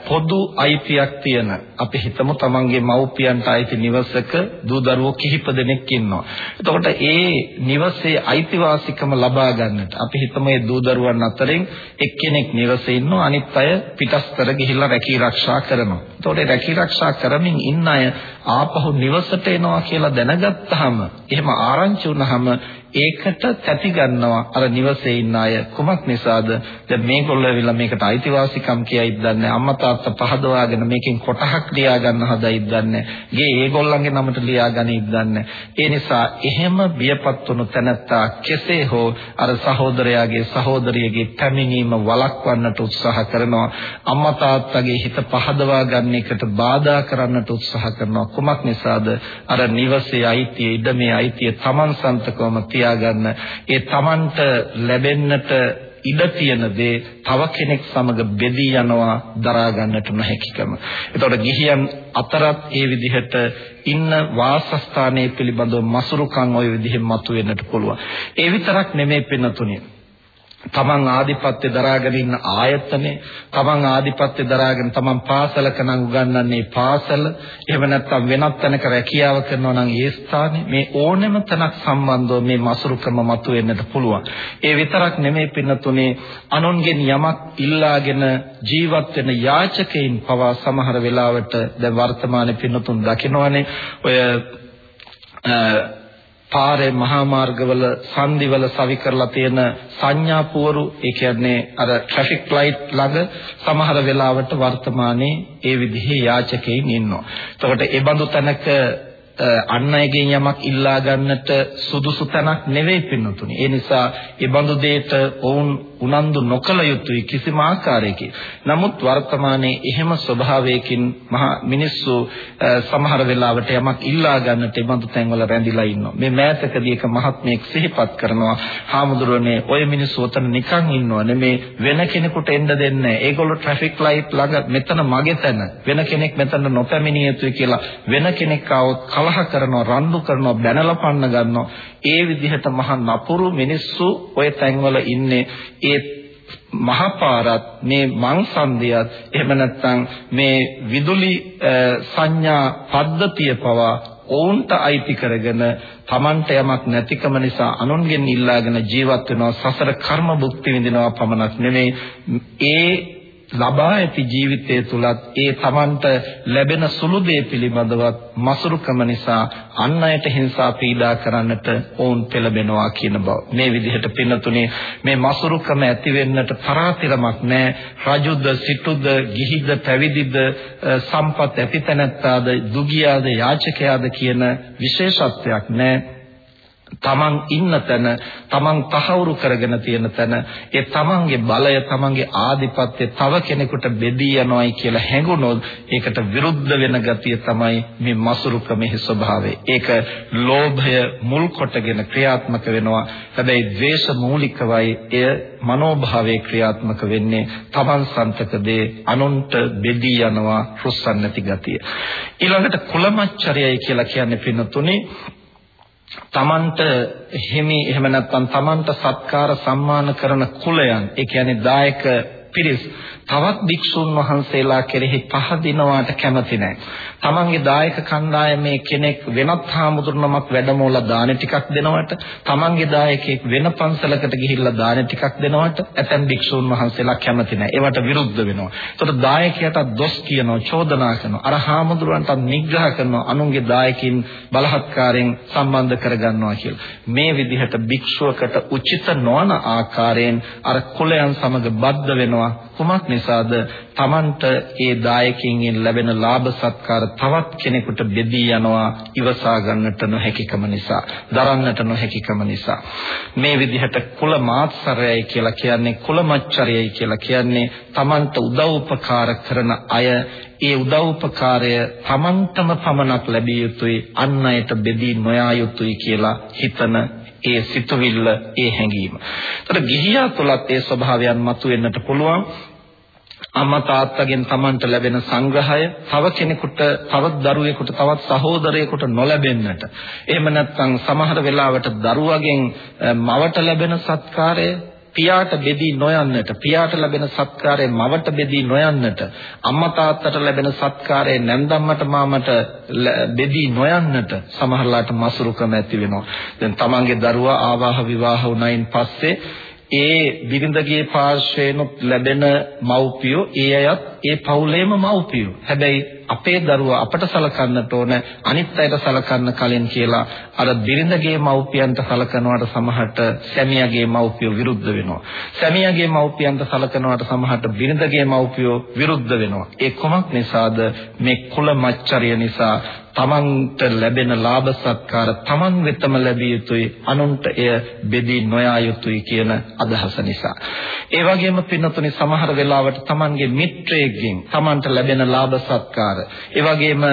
පොදු අයිතියක් තියෙන අපි හිතමු තමන්ගේ මව්පියන්ට අයිති නිවසක දූ දරුවෝ කිහිප දෙනෙක් ඉන්නවා. එතකොට ඒ නිවසේ අයිතිවාසිකම ලබා ගන්නට අපි හිතමු මේ දූ දරුවන් අතරින් එක්කෙනෙක් නිවසේ ඉන්නවා අනිත් අය පිටස්තර ගිහිල්ලා රැකී ආරක්ෂා කරනවා. එතකොට රැකී ආරක්ෂා කරමින් ඉන්න අය ආපහු නිවසට එනවා කියලා දැනගත්තාම එහෙම ආරංචි වුණාම ඒකට තැති ගන්නවා. අර නිවසේ ඉන්න අය කුමක් නිසාද? දැන් මේගොල්ලෝ ඇවිල්ලා මේකට අයිතිවාසිකම් කියයිද දන්නේ අම්මා තාත්තා පහදවාගෙන මේකෙන් කොටහක් ලියා ගන්න හදයිද දන්නේ ගේ ඒගොල්ලන්ගේ නමට ලියා ගනියිද දන්නේ ඒ නිසා එහෙම බියපත් වුණු තැනැත්තා කෙසේ හෝ අර සහෝදරයාගේ සහෝදරියගේ පැමිණීම වළක්වන්නට උත්සාහ කරනවා. අම්මා තාත්තගේ හිත පහදවා ගන්න එකට බාධා කරන්නට උත්සාහ කරනවා. කුමක් නිසාද? අර නිවසේ අයිතිය ඉඩමේ අයිතිය Taman සන්තකවම තියාගන්න ඒ Tamanට ලැබෙන්නට ඉඩ තියෙන දේ තව කෙනෙක් සමග බෙදී යනවා දරා ගන්නට නොහැකිකම. එතකොට ගිහියන් අතරත් ඒ විදිහට ඉන්න වාසස්ථානයේ පිළිබඳව මසුරුකම් ওই විදිහෙන් මතුවෙන්නට පුළුවන්. ඒ විතරක් නෙමෙයි පින්නතුනේ. තමන් ආධිපත්‍ය දරාගෙන ඉන්න ආයතනේ තමන් ආධිපත්‍ය දරාගෙන තමන් පාසලක නම් උගන්වන්නේ පාසල. එහෙම නැත්නම් වෙනත් තැනක රැකියාව කරනවා නම් ඒ ස්ථානේ මේ ඕනෙම තැනක් සම්බන්ධව මේ මසුරුකම මතුවෙන්නට පුළුවන්. ඒ විතරක් නෙමෙයි පින්නතුනේ අනුන්ගෙන් යමක් ඉල්ලාගෙන ජීවත් වෙන යාචකයින් පවා සමහර වෙලාවට දැන් වර්තමානයේ පින්නතුන් දකිනවනේ. ඔය පාරේ මහා මාර්ගවල සංදිවල සවි කරලා තියෙන සංඥා පුවරු ඒ කියන්නේ අර ට්‍රැෆික් ලයිට් ළඟ සමහර වෙලාවට වර්තමානයේ ඒ විදිහේ යාචකයින් ඉන්නවා. එතකොට ඒ බඳු තැනක අන් අයගෙන් යමක් ඉල්ලා ගන්නට සුදුසු තැනක් නෙවෙයි පින්නතුනි. ඒ නිසා ඒ බඳු දෙයට ඔවුන් උනන්දු නොකළ යුතුයි කිසිම ආකාරයකින්. නමුත් වර්තමානයේ එහෙම ස්වභාවයකින් මහා මිනිස්සු සමහර වෙලාවට යමක් ඉල්ලා ගන්නට බඳු තැන්වල රැඳිලා ඉන්නවා. මේ මෑතකදී එක මහත්මයෙක් සිහිපත් කරනවා හාමුදුරනේ ඔය මිනිස්සු උතන නිකන් ඉන්නව නෙමේ වෙන කෙනෙකුට එන්න දෙන්නේ නැහැ. ඒගොල්ලෝ ට්‍රැෆික් ලයිට් ළඟ මෙතන මගේ තැන වෙන කෙනෙක් මෙතන නොපැමිණිය යුතුයි කියලා වෙන කෙනෙක් ආවොත් කලහ කරනවා රණ්ඩු කරනවා බැනලා පන්න ගන්නවා. ඒ විදිහට මහා නපුරු මිනිස්සු ඔය තැන්වල ඉන්නේ ඒ මහපාරත් මේ මංසන්දියත් එහෙම නැත්නම් මේ විදුලි සංඥා පද්ධතිය පවා ඔවුන්ට අයිති කරගෙන Tamanta යමක් නැතිකම නිසා අනුන්ගෙන් ඉල්ලාගෙන ජීවත් වෙනවා සසර කර්ම භුක්ති විඳිනවා පමණක් නෙමෙයි. ඒ ලබා ඇති ජීවිතය තුලත් ඒ Tamanට ලැබෙන සුළු දේ පිළිබඳවත් මසුරුකම නිසා අන් අයට හිංසා පීඩා කරන්නට ඕන් පෙළඹෙනවා කියන බව. මේ විදිහට පින්නතුනේ මේ මසුරුකම ඇති වෙන්නට තරාතිරමක් නැහැ. රජුද, සිටුද, ගිහිද, පැවිදිද, සම්පත් ඇතිතැනැත්තාද, දුගියාද, යාචකයාද කියන විශේෂත්වයක් නැහැ. තමන් ඉන්න තැන තමන් තහවුරු කරගෙන තියෙන තැන ඒ තමන්ගේ බලය තමන්ගේ ආධිපත්‍ය තව කෙනෙකුට බෙදී යනවායි කියලා හැඟුණොත් ඒකට විරුද්ධ වෙන ගතිය තමයි මේ මසුරුකමේ ස්වභාවය. ඒක ලෝභය මුල් කොටගෙන ක්‍රියාත්මක වෙනවා. හැබැයි ද්වේෂ මූලිකවයි එය මනෝභාවයේ ක්‍රියාත්මක වෙන්නේ තමන් සන්තකදී අනුන්ට බෙදී යනවා රුස්සන් නැති ගතිය. ඊළඟට කුලමච්චරයයි කියලා කියන්නේ පින්නතුනේ තමන්ට හිමි එහෙම නැත්නම් තමන්ට සත්කාර සම්මාන කරන කුලයන් ඒ කියන්නේ දායක පිරිස් තවත් භික්ෂුන් වහන්සේලා කෙරෙහි පහදිනවාට කැමති නැහැ. තමන්ගේ දායක කණ්ඩායමේ කෙනෙක් වෙනත් හාමුදුරනමක් වැඩමවලා දාන ටිකක් දෙනවට, තමන්ගේ දායකයෙක් වෙන පන්සලකට ගිහිල්ලා දාන ටිකක් දෙනවට ඇතැම් භික්ෂුන් වහන්සේලා කැමති නැහැ. ඒවට විරුද්ධ වෙනවා. ඒතකොට දායකයට දොස් කියනවා, චෝදනා කරනවා. අර හාමුදුරන්ට නිග්‍රහ කරනවා අනුන්ගේ දායකින් බලහත්කාරයෙන් සම්බන්ධ කරගන්නවා කියලා. මේ විදිහට භික්ෂුවකට උචිත නොවන ආකාරයෙන් අර කුලයන් සමග බද්ධ වෙනවා. කුමක් නිසාද? Tamanට ඒ දායකයින්ගෙන් ලැබෙන ලාභ සත්කාර තවත් කෙනෙකුට බෙදී යනවා ඉවසා ගන්නට නොහැකිකම නිසා දරන්නට නොහැකිකම නිසා. මේ විදිහට කුල මාත්සරයයි කියලා කියන්නේ කුල මච්චරයයි කියලා කියන්නේ Tamanට උදව් උපකාර කරන අය. ඒ උදව් උපකාරය Tamanටම පමණක් ලැබිය යුතුයි අන් අයට බෙදී නොයා යුතුයි කියලා හිතන ඒ සිතුවිල්ල ඒ හැඟීම. ඒතර ගිහියා තුලත් ඒ ස්වභාවයන් මතුවෙන්නට පුළුවන්. අම්මා තාත්තගෙන් Tamanට ලැබෙන සංග්‍රහය තව කෙනෙකුට තවත් දරුවෙකුට තවත් සහෝදරයෙකුට නොලැබෙන්නට එහෙම නැත්නම් සමහර වෙලාවට දරුවගෙන් මවට ලැබෙන සත්කාරය පියාට බෙදී නොයන්නට පියාට ලැබෙන සත්කාරය මවට බෙදී නොයන්නට අම්මා තාත්තට ලැබෙන සත්කාරය නැන්දම්මට මාමට බෙදී නොයන්නට සමහරලාට මසුරුකම ඇති වෙනවා දැන් තමන්ගේ දරුවා ආවාහ විවාහ වුණයින් පස්සේ ඒ බිරිඳගේ පාර්ශ්වයෙන්ුත් ලැබෙන මව්පියෝ ඒ අයත් ඒ පවුලේම මව්පියෝ. හැබැයි අපේ දරුවා අපට සලකන්නට ඕන අනිත් අයට සලකන්න කලින් කියලා අර බිරිඳගේ මව්පියන්ට සලකනවට සමහරට සැමියාගේ මව්පියෝ විරුද්ධ වෙනවා. සැමියාගේ මව්පියන්ට සලකනවට සමහරට බිරිඳගේ මව්පියෝ විරුද්ධ වෙනවා. ඒ කොමක් නිසාද මේ කුල මච්චරිය නිසා තමන්ට ලැබෙන ලාභ සත්කාර තමන් වෙතම ලැබිය යුතුයි අනුන්ට එය බෙදී නොයා යුතුයි කියන අදහස නිසා. ඒ වගේම පින්නතුනි සමහර වෙලාවට තමන්ගේ මිත්‍රයෙක්ගෙන් තමන්ට ලැබෙන ලාභ සත්කාර ඒ වගේම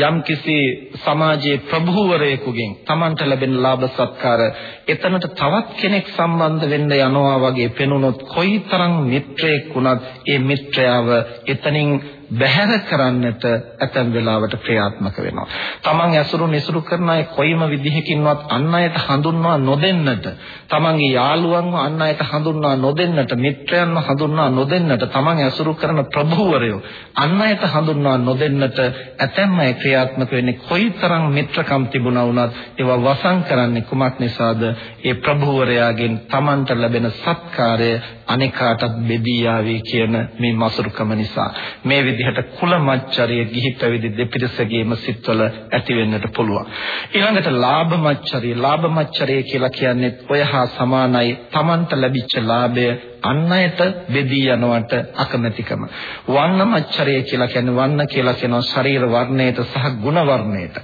යම් කිසි සමාජයේ ප්‍රභූවරයෙකුගෙන් තමන්ට ලැබෙන ලාභ සත්කාර එතනට තවත් කෙනෙක් සම්බන්ධ වෙන්න යනවා වගේ පෙනුනොත් කොයිතරම් මිත්‍රයෙක් වුණත් ඒ මිත්‍රයාව එතනින් බැහැර කරන්නට ඇතැම් වෙලාවට ක්‍රියාත්මක වෙනවා. තමන් ඇසුරු නිසුරු කරන අය කොයිම විදිහකින්වත් අන් අයට හඳුන්වා නොදෙන්නට, තමන්ගේ යාළුවන්ව අන් අයට හඳුන්වා නොදෙන්නට, මිත්‍රයන්ව හඳුන්වා නොදෙන්නට, තමන් ඇසුරු කරන ප්‍රභූවරයෝ අන් අයට හඳුන්වා නොදෙන්නට ඇතැම් අය ක්‍රියාත්මක වෙන්නේ කොයිතරම් මිත්‍රකම් තිබුණා වුණත් ඒවා වසන් කරන්නේ කුමක් නිසාද? ඒ ප්‍රභූවරයාගෙන් තමන්ට ලැබෙන සත්කාරය අනිකාටත් බෙදී යාවි කියන මේ මසුරුකම නිසා. මේ විදිහට කුල මච්චරිය ගිහි පැවිදි දෙපිරිසගේම සිත්වල ඇති වෙන්නට පුළුවන්. ඊළඟට ලාභ මච්චරිය. ලාභ මච්චරිය කියලා කියන්නේ ඔය හා සමානයි Tamanට ලැබිච්ච ලාභය අන් අයට බෙදී යනවට අකමැතිකම. වර්ණ මච්චරිය කියලා කියන්නේ වර්ණ කියලා කියනවා ශරීර වර්ණයට සහ ගුණ වර්ණයට.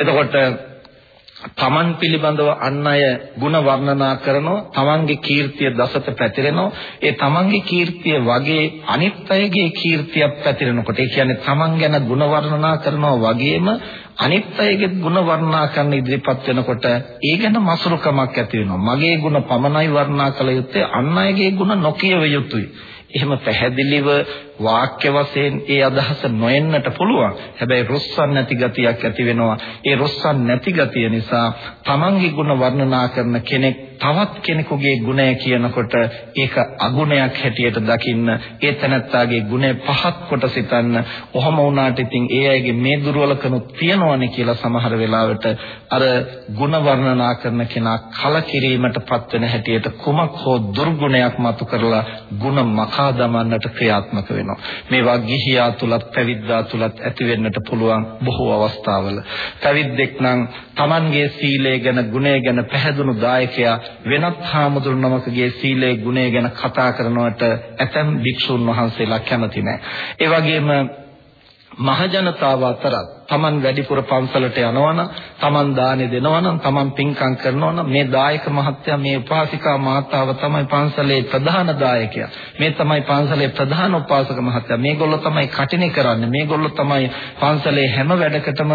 එතකොට තමන් පිළිබඳව අන් අය ಗುಣ වර්ණනා කරනවා තමන්ගේ කීර්තිය දසත පැතිරෙනවා ඒ තමන්ගේ කීර්තිය වගේ අනිත් අයගේ කීර්තියක් පැතිරෙනකොට ඒ කියන්නේ තමන් ගැන ಗುಣ වර්ණනා කරනවා වගේම අනිත් අයගේ ಗುಣ වර්ණනා කරන ඉදිරිපත් වෙනකොට ඒ ගැන මසුරුකමක් ඇති වෙනවා මගේ ಗುಣ පමණයි වර්ණනා කළ යුත්තේ අන් අයගේ ಗುಣ නොකියව යුතුයි එහෙම පැහැදිලිව වාක්‍ය වශයෙන් ඒ අදහස නොෙන්නට පුළුවන්. හැබැයි රොස්සන් නැති ගතියක් ඇති වෙනවා. ඒ රොස්සන් නැති ගතිය නිසා තමන්ගේ ගුණ වර්ණනා කරන කෙනෙක් තවත් කෙනෙකුගේ ගුණය කියනකොට ඒක අගුණයක් හැටියට දකින්න ඒ තනත්තාගේ ගුණය පහත් කොට සිතන්න ඔහම වුණාට ඉතින් ඒ අයගේ මේ දුර්වලකම තියනවනේ කියලා සමහර වෙලාවට අර ගුණ වර්ණනා කරන කෙනා කලකිරීමටපත් වෙන හැටියට කුමක් හෝ දුර්ගුණයක් මතු කරලා ගුණ මකා දමන්නට ක්‍රියාත්මක වෙනවා මේවා ගිහියා තුලත් පැවිද්දා තුලත් ඇති වෙන්නට පුළුවන් බොහෝ අවස්ථාවල පැවිද්දෙක් නම් Tamanගේ සීලය ගැන ගුණය ගැන පැහැදුණු දායකයා වෙනත් හාමුදුරු නමකගේ සීලේ ගුණය ගැන කතා කරනවට ඇතැම් භික්ෂුන් වහන්සේලා කැමති නැහැ. ඒ වගේම මහජනතාව අතරත් Taman වැඩිපුර පන්සලට යනවනම් Taman දානේ දෙනවනම් Taman පින්කම් කරනවනම් මේ දායක මහත්තයා මේ උපාසිකා මාතාව තමයි පන්සලේ ප්‍රධාන දායකයා. මේ තමයි පන්සලේ ප්‍රධාන උපාසක මහත්තයා. මේගොල්ලෝ තමයි කටිනේ කරන්නේ. මේගොල්ලෝ තමයි පන්සලේ හැම වැඩකටම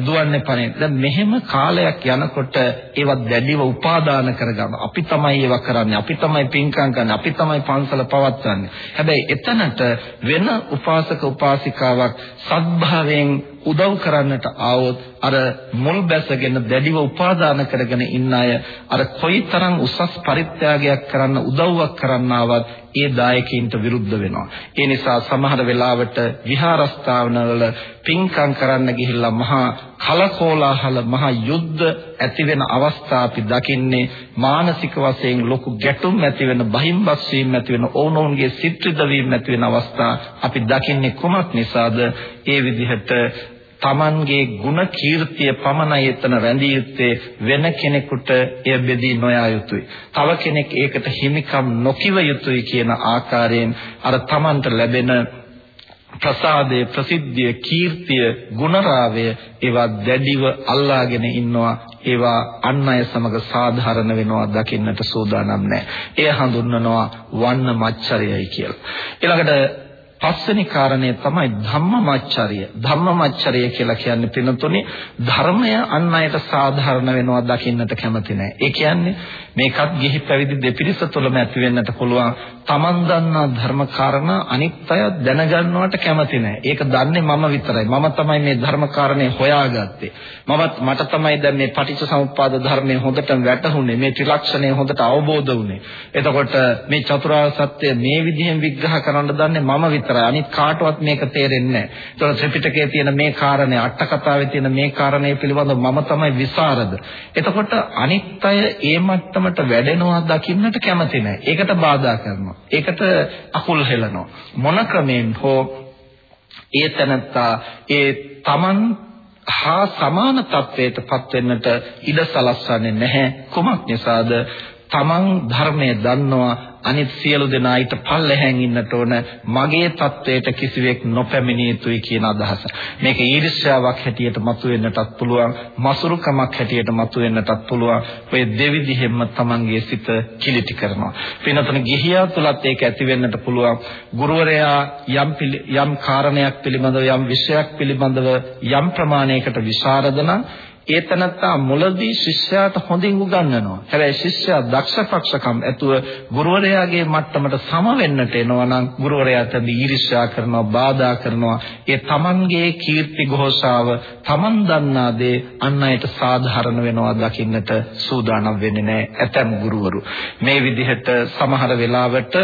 දුවන්නේ පනේ දැන් මෙහෙම කාලයක් යනකොට ඒවත් දැඩිව උපාදාන කරගන්න. අපි තමයි ඒවා කරන්නේ. අපි තමයි පින්කම් කරන්නේ. අපි තමයි පන්සල පවත්වන්නේ. හැබැයි එතනට වෙන උපාසක උපාසිකාවක් සත්භාවයෙන් උදව් කරන්නට ආවොත් අර මුල් බැසගෙන දැඩිව උපාදාන කරගෙන ඉන්න අය අර කොයිතරම් උසස් පරිත්‍යාගයක් කරන්න උදව්වක් කරන්නවත් ඒ දායකයින්ට විරුද්ධ වෙනවා. ඒ නිසා සමහර වෙලාවට විහාරස්ථානවල පින්කම් කරන්න ගිහිල්ලා මහා කලකෝලාහල මහා යුද්ධ ඇති වෙන අවස්ථා අපි දකින්නේ මානසික වශයෙන් ලොකු ගැටුම් ඇති වෙන බහිම්බස් වීම ඇති වෙන ඕනෝන්ගේ සිත්‍රිද වීම ඇති වෙන අවස්ථා අපි දකින්නේ කුමක් නිසාද? ඒ විදිහට Tamanගේ ಗುಣ කීර්තිය පමණයි එතන රැඳී යුත්තේ වෙන කෙනෙකුට එය බෙදී නොයා යුතුයි. තව කෙනෙක් ඒකට හිමිකම් නොකිව යුතුයි කියන ආකාරයෙන් අර Tamanට ලැබෙන ප්‍රසාදයේ ප්‍රසිද්ධිය කීර්තිය ගුණරාවය ඒවා දැඩිව අල්ලාගෙන ඉන්නවා ඒවා අන් අය සමග සාධාරණ වෙනවා දකින්නට සූදානම් නැහැ. එය හඳුන්වනවා වන්න මච්චරයයි කියලා. ඊළඟට පස්වෙනි කාරණය තමයි ධම්මමච්චරිය. ධම්මමච්චරිය කියලා කියන්නේ පිනතුනේ ධර්මය අන් අයට සාධාරණ වෙනවා දකින්නට කැමති නැහැ. ඒ කියන්නේ මේකත් ගිහි පැවිදි දෙපිරිස තුළම ඇති වෙන්නට පුළුවන්. Taman දන්නා ධර්ම කාරණා අනිත් අය දැනගන්නවට කැමති නැහැ. ඒක දන්නේ මම විතරයි. මම තමයි මේ ධර්ම කාරණේ හොයාගත්තේ. මමත් මට තමයි දැන් මේ පටිච්චසමුප්පාද ධර්මයේ හොඳට වැටහුනේ. මේ ත්‍රිලක්ෂණය හොඳට අවබෝධ වුනේ. එතකොට මේ චතුරාර්ය සත්‍ය මේ විදිහෙන් විග්‍රහ කරන්න දන්නේ මම විතරයි. විතරයි. අනිත් කාටවත් මේක තේරෙන්නේ නැහැ. ඒතකොට ත්‍රිපිටකයේ තියෙන මේ කාරණේ අට කතාවේ තියෙන මේ කාරණේ පිළිබඳව මම තමයි විසරද. එතකොට අනිත් අය ඒ මට්ටමට වැඩෙනවා දකින්නට කැමති නැහැ. ඒකට බාධා කරනවා. ඒකට අකුල් හෙලනවා. මොන ක්‍රමෙන් හෝ ඒ තනත්තා ඒ Taman හා සමාන තත්වයටපත් වෙන්නට ඉඩ සලස්වන්නේ නැහැ. කුමක් නිසාද? Taman ධර්මය දන්නවා අනිත් සියලු දෙනා ඊට පල්ලෙහැන් ඉන්නට ඕන මගේ தത്വයට කිසිවෙක් නොපැමිණිය යුතුයි කියන අදහස. මේක ඊර්ෂ්‍යාවක් හැටියට මතුවෙන්නටත් පුළුවන්, මසුරුකමක් හැටියට මතුවෙන්නටත් පුළුවන්. ඔය දෙවිදිහෙම තමන්ගේ සිත කිලිටි කරනවා. වෙනතන ගිහියා තුලත් ඒක ඇති වෙන්නට පුළුවන්. ගුරුවරයා යම් යම් කාරණයක් පිළිබඳව යම් විෂයක් පිළිබඳව යම් ප්‍රමාණයකට විශාරද නම් ඒ තනත්තා මුලදී ශිෂ්‍යයාට හොඳින් උගන්වනවා. හැබැයි ශිෂ්‍යයා දක්ෂපක්ෂකම් ඇතුව ගුරුවරයාගේ මට්ටමට සම වෙන්නට එනවා නම් ගුරුවරයාට ඊර්ෂ්‍යා කරනවා, බාධා කරනවා. ඒ තමන්ගේ කීර්ති ഘോഷාව තමන් දන්නා දේ අන් අයට සාධාරණ වෙනවා දකින්නට සූදානම් වෙන්නේ නැහැ ඇතැම් ගුරුවරු. මේ විදිහට සමහර වෙලාවට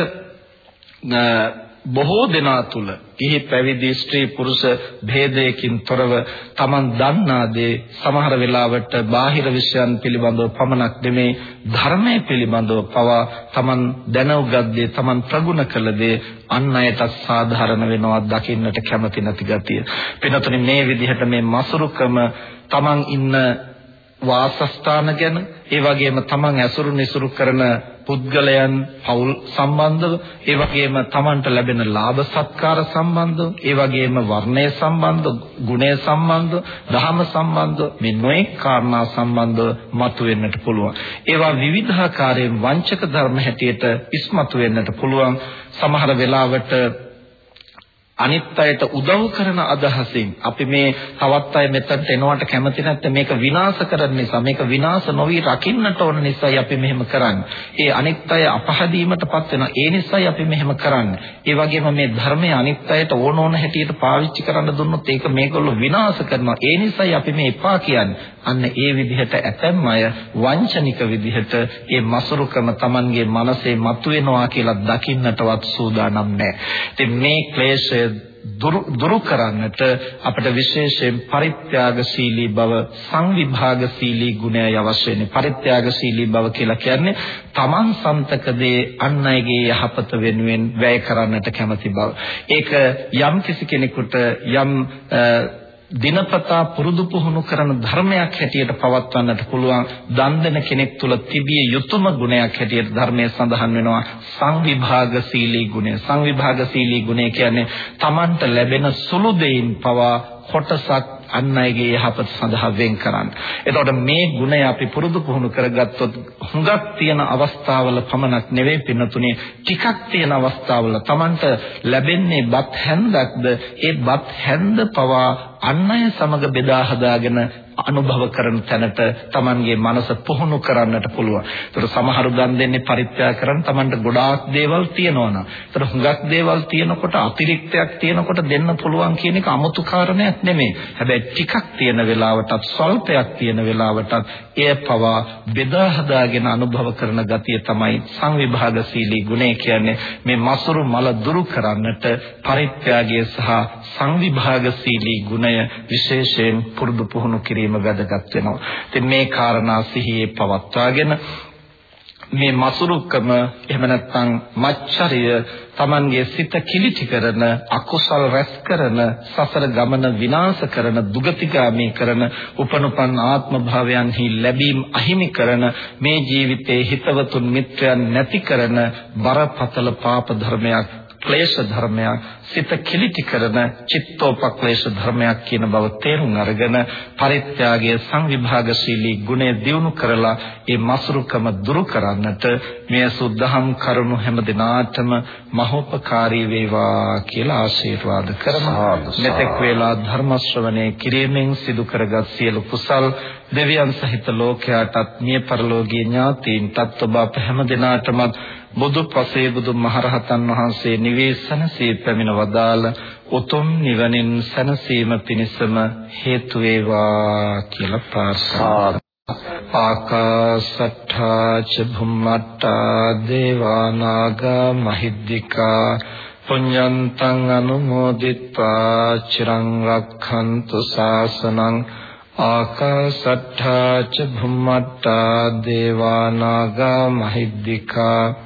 බොහෝ දෙනා තුල කිහි පැවිදි ස්ත්‍රී පුරුෂ භේදයකින් තොරව Taman දන්නා දේ සමහර වෙලාවට බාහිර විෂයන් පිළිබඳව පමණක් නෙමේ ධර්මයේ පිළිබඳව පවා Taman දැනුගත් දේ Taman ප්‍රගුණ කළ දේ අන් අයට සාධාරණ වෙනවා දකින්නට කැමති නැති ගතිය. පිනතුනි මේ විදිහට මේ මසුරුකම Taman ඉන්න වාසස්ථාන ගැන ඒ වගේම තමන් ඇසුරු නිසුරු කරන පුද්ගලයන් පෞල් සම්බන්ධව ඒ වගේම තමන්ට ලැබෙන ලාභ සත්කාර සම්බන්ධව ඒ වගේම වර්ණය සම්බන්ධ ගුණය සම්බන්ධ දහම සම්බන්ධ මේ නොඑක් කාරණා සම්බන්ධව මතුවෙන්නට පුළුවන්. ඒවා විවිධාකාරයෙන් වංචක ධර්ම හැටියට ඉස්මතු වෙන්නට පුළුවන්. සමහර වෙලාවට අනිත් අයට උදව් කරන අදහසින් අපි මේ තවත් අය මෙතනට එනවට කැමති නැත්නම් මේක විනාශ කරන නිසා මේක විනාශ නොවි රකින්නට ඕන නිසායි අපි මෙහෙම කරන්නේ. ඒ අනිත් අය අපහදීමටපත් වෙනවා. ඒ නිසායි අපි මෙහෙම කරන්නේ. ඒ වගේම මේ ධර්මය අනිත් අයට ඕන ඕන හැටියට පාවිච්චි කරන්න දුන්නොත් ඒක මේගොල්ලෝ විනාශ කරනවා. ඒ නිසායි අපි මේ එපා කියන්නේ. අන්න ඒ විදිහට ඇතැම් අය වංචනික විදිහට ඒ මසුරුකම Tamanගේ මනසේ මතුවෙනවා කියලා දකින්නටවත් සූදානම් නැහැ. ඉතින් මේ ක්ලේශය දුරු කරන්නට අපිට විශේෂයෙන් පරිත්‍යාගශීලී බව සංවිභාගශීලී ගුණය අවශ්‍ය වෙන්නේ පරිත්‍යාගශීලී බව කියලා කියන්නේ තමන් සන්තකදී අන් අයගේ යහපත වෙනුවෙන් වැය කරන්නට කැමති බව ඒක යම් කිසි කෙනෙකුට යම් දිනපතා පුරුදු පුහුණු කරන ධර්මයක් හැටියට පවත්වන්නට පුළුවන් දන් දෙන කෙනෙක් තුළ තිබිය යුතුම ගුණයක් හැටියට ධර්මයේ සඳහන් වෙනවා. සංවිභාගශීලී ගුණය. සංවිභාගශීලී ගුණය කියන්නේ Tamanට ලැබෙන සුළු දෙයින් පවා කොටසක් අන් අයගේ යහපත සඳහා වෙන් කරන්න. එතකොට මේ ගුණය අපි පුරුදු පුහුණු කරගත්තොත් හුඟක් තියෙන අවස්ථාවල පමණක් නෙවෙයි පින්නතුනේ ටිකක් තියෙන අවස්ථාවල Tamanට ලැබෙන්නේ බත් හැන්දක්ද ඒ බත් හැන්ද පවා අන් අය සමග බෙදා හදාගෙන අනුභව කරන තැනට Tamanගේ මනස පුහුණු කරන්නට පුළුවන්. ඒතර සමහරු දන් දෙන්නේ පරිත්‍යාග කරන් Tamanට ගොඩාක් දේවල් තියෙනවනම්. ඒතර හුඟක් දේවල් තියෙනකොට අතිරික්තයක් තියෙනකොට දෙන්න පුළුවන් කියන එක 아무තු කාරණයක් නෙමෙයි. හැබැයි ටිකක් තියෙන වෙලාවටත් ස්වල්පයක් තියෙන වෙලාවටත් එය පවා බෙදා හදාගෙන අනුභව කරන ගතිය තමයි සංවිභාගශීලී ගුණය කියන්නේ. මේ මසුරු මල දුරු කරන්නට පරිත්‍යාගය සහ සංවිභාගශීලී ගුණය විශේෂයෙන් පුරුදු පුහුණු කිරීම කිරීම වැදගත් වෙනවා. ඉතින් මේ කාරණා සිහියේ පවත්වාගෙන මේ මසුරුකම එහෙම නැත්නම් මච්චරිය Tamanගේ සිත කිලිටි කරන අකුසල් රැස් කරන සසර ගමන විනාශ කරන දුගතිගාමී කරන උපනුපන් ආත්ම භාවයන්හි ලැබීම් අහිමි කරන මේ ජීවිතයේ හිතවතුන් මිත්‍රයන් නැති කරන බරපතල පාප ධර්මයක් ක්ලේශ ධර්මයක් සිත කිලිටි කරන චිත්තෝපක්ලේශ ධර්මයක් කියන බව තේරුම් අරගෙන පරිත්‍යාගය සංවිභාගශීලී ගුණය දියුණු කරලා ඒ මසුරුකම දුරු කරන්නට මේ සුද්ධහම් කරුණු හැම දිනාටම මහෝපකාරී වේවා කියලා ආශිර්වාද කරමු. මෙතෙක් වේලා ධර්ම ශ්‍රවණය කිරීමෙන් සිදු කරගත් සියලු කුසල් දෙවියන් සහිත ලෝකයාටත් මිය පරලෝකීය ඥාතීන්ටත් ඔබ අප හැම දිනාටම බුදු පසේ බුදු මහරහතන් වහන්සේ නිවේසන සී පැමිණ වදාළ උතුම් නිවනින් සැනසීම පිණිසම හේතු වේවා කියලා ප්‍රාර්ථනා ආකාසට්ඨා ච භුම්මට්ඨා දේවා නාග මහිද්దికා පුඤ්ඤන්තං අනුමෝදිත්වා චිරං රක්ඛන්තු සාසනං ආකාසට්ඨා ච භුම්මට්ඨා දේවා නාග මහිද්దికා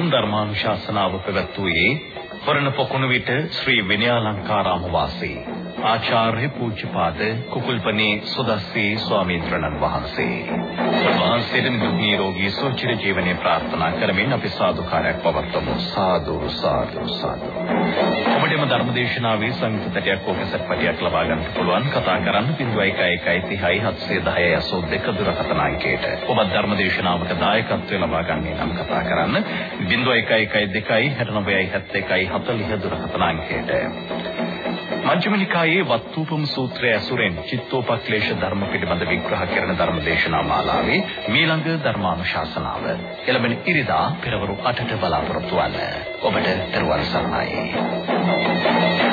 එමොතුම් ධර්මානුශාසනාව පැවැත්වුවේ වරණ පොකුණු විට ශ්‍රී විනයාලංකාරාම වාසී. ආචාර්ය පූජ්‍යපාද කුකුල්පනේ සුදස්සී ස්වාමීන් වහන්සේ. වහන්සේට නිරෝගී සුවචිර ජීවනයේ ප්‍රාර්ථනා කරමින් අපි සාදුකාරයක් පවත්වමු. සාදු සාදු සාදු. ඔබටම ධර්මදේශනාවේ සංගීතයක් ඕකසට් පටියක් ලබා ගන්න පුළුවන් කතා කරන්න 0111 30 710 දුරකථන අංකයට. ඔබ ධර්මදේශනාවක දායකත්වය ලබා ගන්නේ නම් කතා කරන්න 0112 69 71 40 දුරකථන අංකයට. මජ්ක්‍ධිම නිකායේ වත්තුපම සූත්‍රය ඇසුරෙන් චිත්තෝපක්ලේශ ධර්ම පිළිබඳ විග්‍රහ කරන ධර්ම දේශනා මාලාවේ මීළඟ ධර්මානුශාසනාව එළඹෙන ඉරිදා පෙරවරු 8ට බලාපොරොත්තු වන්න. ඔබට දරුවන් සරණයි.